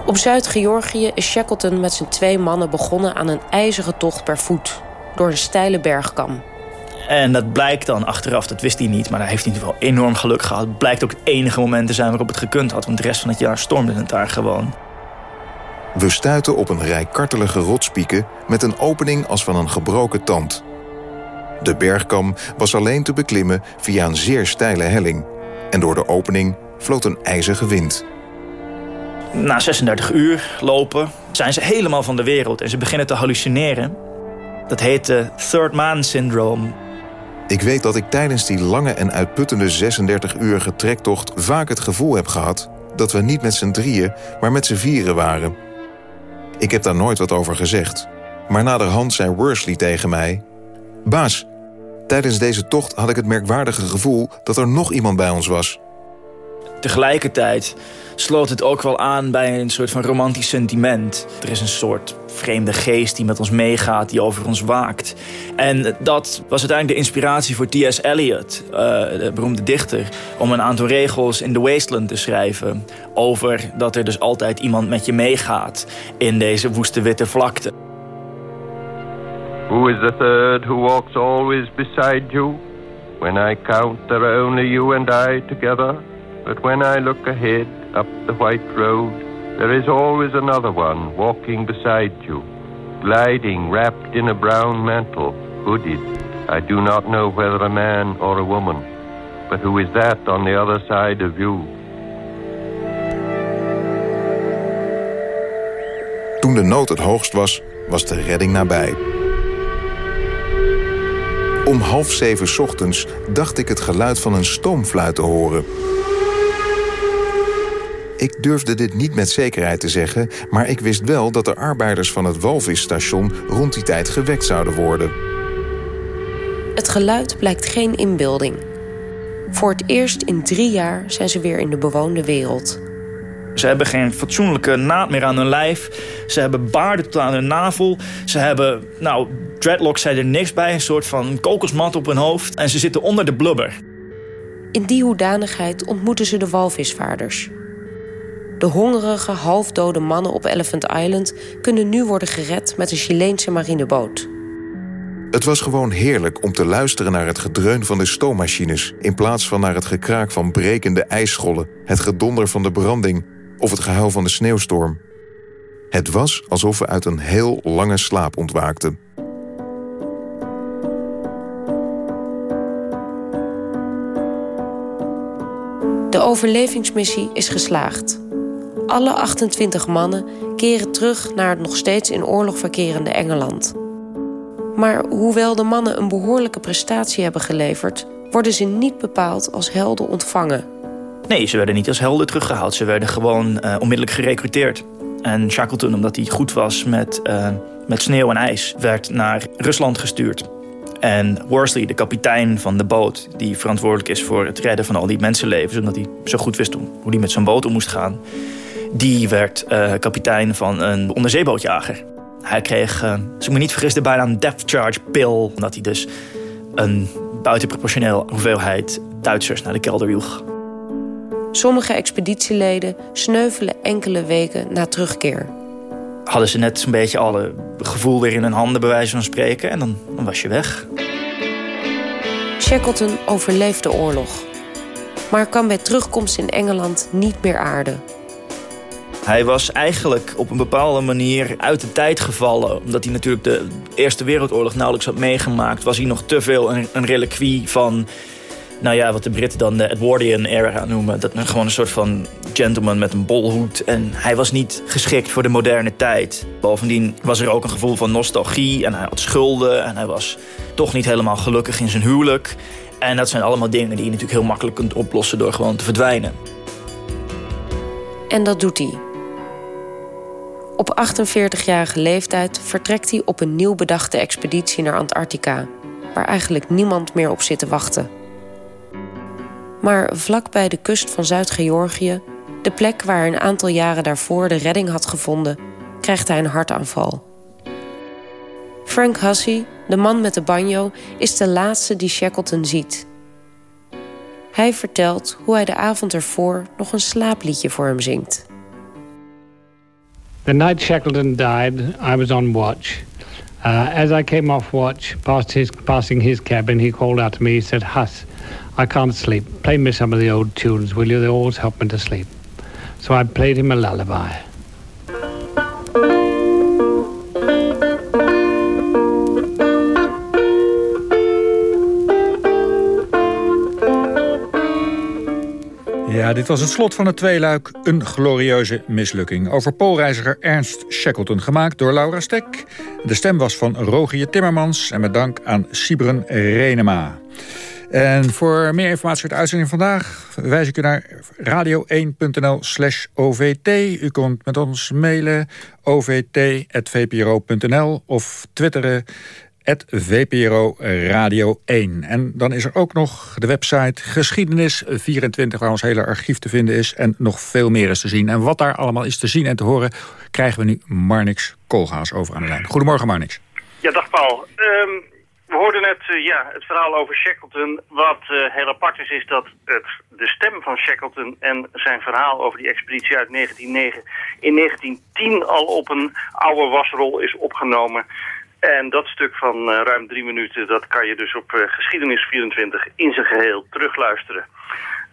[SPEAKER 12] Op Zuid-Georgië is Shackleton met zijn twee mannen begonnen aan een ijzeren tocht per voet... door een steile bergkam.
[SPEAKER 11] En dat blijkt dan achteraf, dat wist hij niet, maar daar heeft hij wel enorm geluk gehad. Het blijkt ook het enige moment te zijn waarop het gekund had, want de rest van het jaar stormde het daar gewoon.
[SPEAKER 10] We stuiten op een rij kartelige rotspieken met een opening als van een gebroken tand. De bergkam was alleen te beklimmen via een zeer steile helling. En door de opening vloot een ijzige wind.
[SPEAKER 11] Na 36 uur lopen zijn ze helemaal van de wereld en ze beginnen te hallucineren. Dat heet de Third Man Syndrome.
[SPEAKER 10] Ik weet dat ik tijdens die lange en uitputtende 36 uur trektocht vaak het gevoel heb gehad dat we niet met z'n drieën, maar met z'n vieren waren. Ik heb daar nooit wat over gezegd. Maar naderhand zei Worsley tegen mij... Baas, tijdens deze tocht had ik het merkwaardige gevoel... dat er nog iemand bij ons was.
[SPEAKER 11] Tegelijkertijd sloot het ook wel aan bij een soort van romantisch sentiment. Er is een soort vreemde geest die met ons meegaat, die over ons waakt. En dat was uiteindelijk de inspiratie voor T.S. Eliot, uh, de beroemde dichter... om een aantal regels in The Wasteland te schrijven... over dat er dus altijd iemand met je meegaat in deze woeste witte vlakte.
[SPEAKER 15] Who is the third who walks always beside you? When I count there are only you and I together... But when I look ahead up the white road, there is always another one walking beside you, gliding wrapped in a brown mantle, hooded. I do not know whether a man or a woman, but who is that on the other side of you?
[SPEAKER 10] Toen de nood het hoogst was, was de redding nabij. Om half zeven ochtends dacht ik het geluid van een stoomfluit te horen. Ik durfde dit niet met zekerheid te zeggen... maar ik wist wel dat de arbeiders van het walvisstation... rond die tijd gewekt zouden worden.
[SPEAKER 12] Het geluid blijkt geen inbeelding. Voor het eerst in drie jaar zijn ze weer in de bewoonde wereld.
[SPEAKER 11] Ze hebben geen fatsoenlijke naad meer aan hun lijf. Ze hebben baarden tot aan hun navel. Ze hebben, nou, dreadlocks zijn er niks bij. Een soort van kokosmat op hun hoofd. En ze zitten onder de blubber.
[SPEAKER 12] In die hoedanigheid ontmoeten ze de walvisvaarders. De hongerige, halfdode mannen op Elephant Island kunnen nu worden gered met een Chileense marineboot.
[SPEAKER 10] Het was gewoon heerlijk om te luisteren naar het gedreun van de stoommachines... in plaats van naar het gekraak van brekende ijsschollen... het gedonder van de branding of het gehuil van de sneeuwstorm. Het was alsof we uit een heel lange slaap ontwaakten.
[SPEAKER 12] De overlevingsmissie is geslaagd. Alle 28 mannen keren terug naar het nog steeds in oorlog verkerende Engeland. Maar hoewel de mannen een behoorlijke prestatie hebben geleverd... worden ze niet bepaald als helden ontvangen.
[SPEAKER 11] Nee, ze werden niet als helden teruggehaald. Ze werden gewoon uh, onmiddellijk gerecruiteerd. En Shackleton, omdat hij goed was met, uh, met sneeuw en ijs... werd naar Rusland gestuurd. En Worsley, de kapitein van de boot... die verantwoordelijk is voor het redden van al die mensenlevens... omdat hij zo goed wist hoe hij met zijn boot om moest gaan die werd uh, kapitein van een onderzeebootjager. Hij kreeg, uh, als ik me niet vergis, de bijna een depth charge pill. Omdat hij dus een buitenproportioneel hoeveelheid Duitsers naar de kelder joeg.
[SPEAKER 12] Sommige expeditieleden sneuvelen enkele weken na terugkeer.
[SPEAKER 11] Hadden ze net een beetje alle gevoel weer in hun handen, bij wijze van spreken, en dan, dan was je weg.
[SPEAKER 12] Shackleton overleeft de oorlog, maar kan bij terugkomst in Engeland niet meer aarden.
[SPEAKER 11] Hij was eigenlijk op een bepaalde manier uit de tijd gevallen. Omdat hij natuurlijk de Eerste Wereldoorlog nauwelijks had meegemaakt... was hij nog te veel een, een reliquie van... Nou ja, wat de Britten dan de Edwardian era noemen. Dat gewoon een soort van gentleman met een bolhoed. En hij was niet geschikt voor de moderne tijd. Bovendien was er ook een gevoel van nostalgie. En hij had schulden. En hij was toch niet helemaal gelukkig in zijn huwelijk. En dat zijn allemaal dingen die je natuurlijk heel makkelijk kunt oplossen... door gewoon te verdwijnen.
[SPEAKER 12] En dat doet hij. Op 48-jarige leeftijd vertrekt hij op een nieuw bedachte expeditie naar Antarctica, waar eigenlijk niemand meer op zit te wachten. Maar vlak bij de kust van Zuid-Georgië, de plek waar hij een aantal jaren daarvoor de redding had gevonden, krijgt hij een hartaanval. Frank Hussey, de man met de banjo, is de laatste die Shackleton ziet. Hij vertelt hoe hij de avond ervoor nog een slaapliedje voor hem zingt.
[SPEAKER 16] The night Shackleton died, I was on watch. Uh, as I came off watch, past his, passing his cabin, he called out to me. He said, Huss, I can't sleep. Play me some of the old tunes, will you? They always help me to sleep. So I played him a lullaby.
[SPEAKER 7] Dit was het slot van het tweeluik. Een glorieuze mislukking. Over poolreiziger Ernst Shackleton, gemaakt door Laura Stek. De stem was van Rogier Timmermans. En met dank aan Sibren Renema. En voor meer informatie over de uitzending vandaag... wijs ik u naar radio1.nl slash OVT. U kunt met ons mailen ovt.vpro.nl of twitteren VPRO Radio 1. En dan is er ook nog de website Geschiedenis24... waar ons hele archief te vinden is en nog veel meer is te zien. En wat daar allemaal is te zien en te horen... krijgen we nu Marnix Koolhaas over aan de lijn. Goedemorgen Marnix.
[SPEAKER 17] Ja, dag Paul. Ehm, we hoorden net uh, ja, het verhaal over Shackleton. Wat uh, heel apart is, is dat het, de stem van Shackleton... en zijn verhaal over die expeditie uit 1909... in 1910 al op een oude wasrol is opgenomen... En dat stuk van uh, ruim drie minuten, dat kan je dus op uh, Geschiedenis 24 in zijn geheel terugluisteren.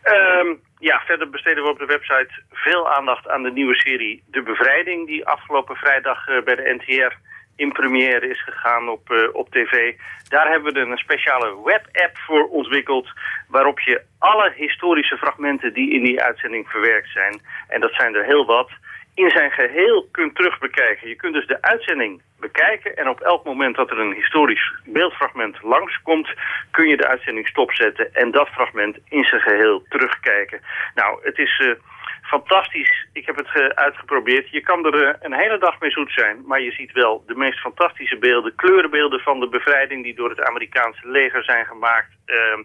[SPEAKER 17] Um, ja, verder besteden we op de website veel aandacht aan de nieuwe serie De Bevrijding... die afgelopen vrijdag uh, bij de NTR in première is gegaan op, op tv. Daar hebben we een speciale webapp voor ontwikkeld... waarop je alle historische fragmenten die in die uitzending verwerkt zijn... en dat zijn er heel wat in zijn geheel kunt terugbekijken. Je kunt dus de uitzending bekijken en op elk moment dat er een historisch beeldfragment langskomt, kun je de uitzending stopzetten en dat fragment in zijn geheel terugkijken. Nou, het is uh, fantastisch. Ik heb het uitgeprobeerd. Je kan er uh, een hele dag mee zoet zijn, maar je ziet wel de meest fantastische beelden, kleurenbeelden van de bevrijding die door het Amerikaanse leger zijn gemaakt. Uh,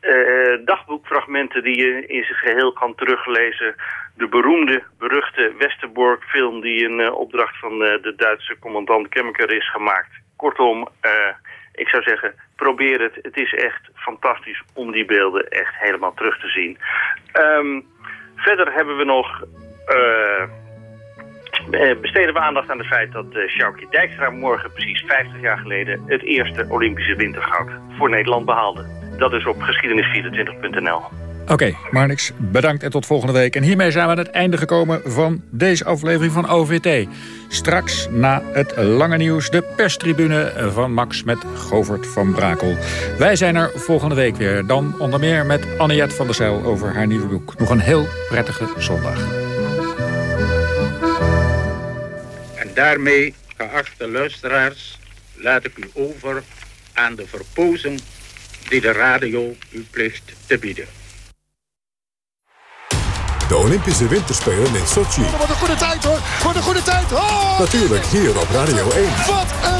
[SPEAKER 17] uh, dagboekfragmenten die je in zijn geheel kan teruglezen. De beroemde, beruchte Westerbork-film die in uh, opdracht van uh, de Duitse commandant Kemmeker is gemaakt. Kortom, ik zou zeggen, probeer het. Het is echt fantastisch om die beelden echt helemaal terug te zien. Um, verder hebben we nog... besteden we aandacht aan het feit dat uh, Sjoukje Dijkstra morgen precies 50 jaar geleden het eerste Olympische wintergoud voor Nederland behaalde. Dat is op geschiedenis24.nl.
[SPEAKER 7] Oké, okay, Marnix, bedankt en tot volgende week. En hiermee zijn we aan het einde gekomen van deze aflevering van OVT. Straks na het lange nieuws de perstribune van Max met Govert van Brakel. Wij zijn er volgende week weer. Dan onder meer met Anniette van der Zijl over haar nieuwe boek. Nog een heel prettige zondag.
[SPEAKER 18] En daarmee, geachte luisteraars, laat ik u over aan de verpozen die de radio u plicht te bieden.
[SPEAKER 6] De Olympische Winterspelen in Sochi.
[SPEAKER 19] Wat een goede tijd hoor. Wat een goede tijd. Oh!
[SPEAKER 6] Natuurlijk hier op Radio 1.
[SPEAKER 19] Wat een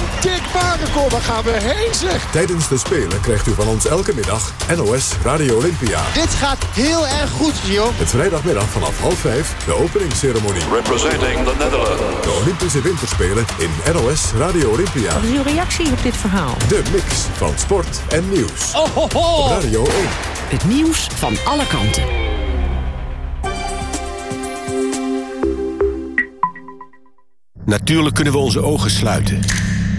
[SPEAKER 19] dik barenkom. Waar gaan we heen zeg.
[SPEAKER 6] Tijdens de Spelen krijgt u van ons elke middag NOS Radio Olympia.
[SPEAKER 19] Dit gaat heel erg goed, Gio.
[SPEAKER 6] Het vrijdagmiddag vanaf half vijf de openingsceremonie.
[SPEAKER 20] Representing the Netherlands.
[SPEAKER 6] De Olympische Winterspelen in NOS Radio Olympia.
[SPEAKER 2] Wat is uw reactie op dit verhaal?
[SPEAKER 6] De mix van sport en nieuws.
[SPEAKER 19] Oh, ho, ho.
[SPEAKER 6] Op Radio 1.
[SPEAKER 2] Het nieuws van alle kanten.
[SPEAKER 21] Natuurlijk kunnen we onze ogen sluiten.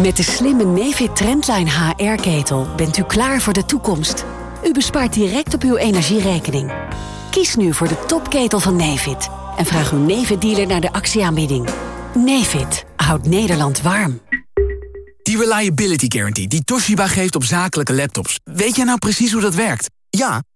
[SPEAKER 22] Met de slimme Nefit Trendline HR-ketel bent u klaar voor de toekomst. U bespaart direct op uw energierekening. Kies nu voor de topketel van Nefit en vraag uw Nefit-dealer naar de actieaanbieding. Nefit houdt Nederland warm.
[SPEAKER 23] Die Reliability Guarantee die Toshiba geeft op zakelijke laptops. Weet jij nou precies hoe dat werkt?
[SPEAKER 24] Ja,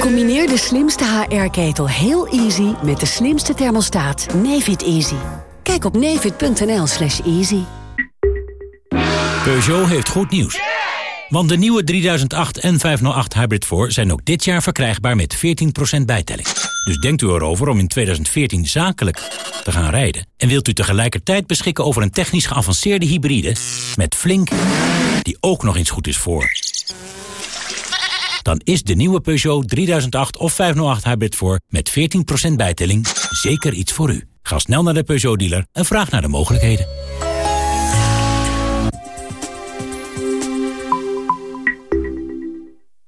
[SPEAKER 22] Combineer de slimste HR-ketel heel easy met de slimste thermostaat Nefit Easy. Kijk op nefit.nl slash easy.
[SPEAKER 25] Peugeot heeft goed nieuws. Want de nieuwe 3008 en 508 Hybrid 4 zijn ook dit jaar verkrijgbaar met 14% bijtelling. Dus denkt u erover om in 2014 zakelijk te gaan rijden. En wilt u tegelijkertijd beschikken over een technisch geavanceerde hybride... met Flink, die ook nog eens goed is voor. Dan is de nieuwe Peugeot 3008 of 508 Hybrid 4 met 14% bijtelling zeker iets voor u. Ga snel naar de Peugeot-dealer en vraag naar de mogelijkheden.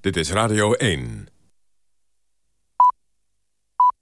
[SPEAKER 26] Dit is Radio 1.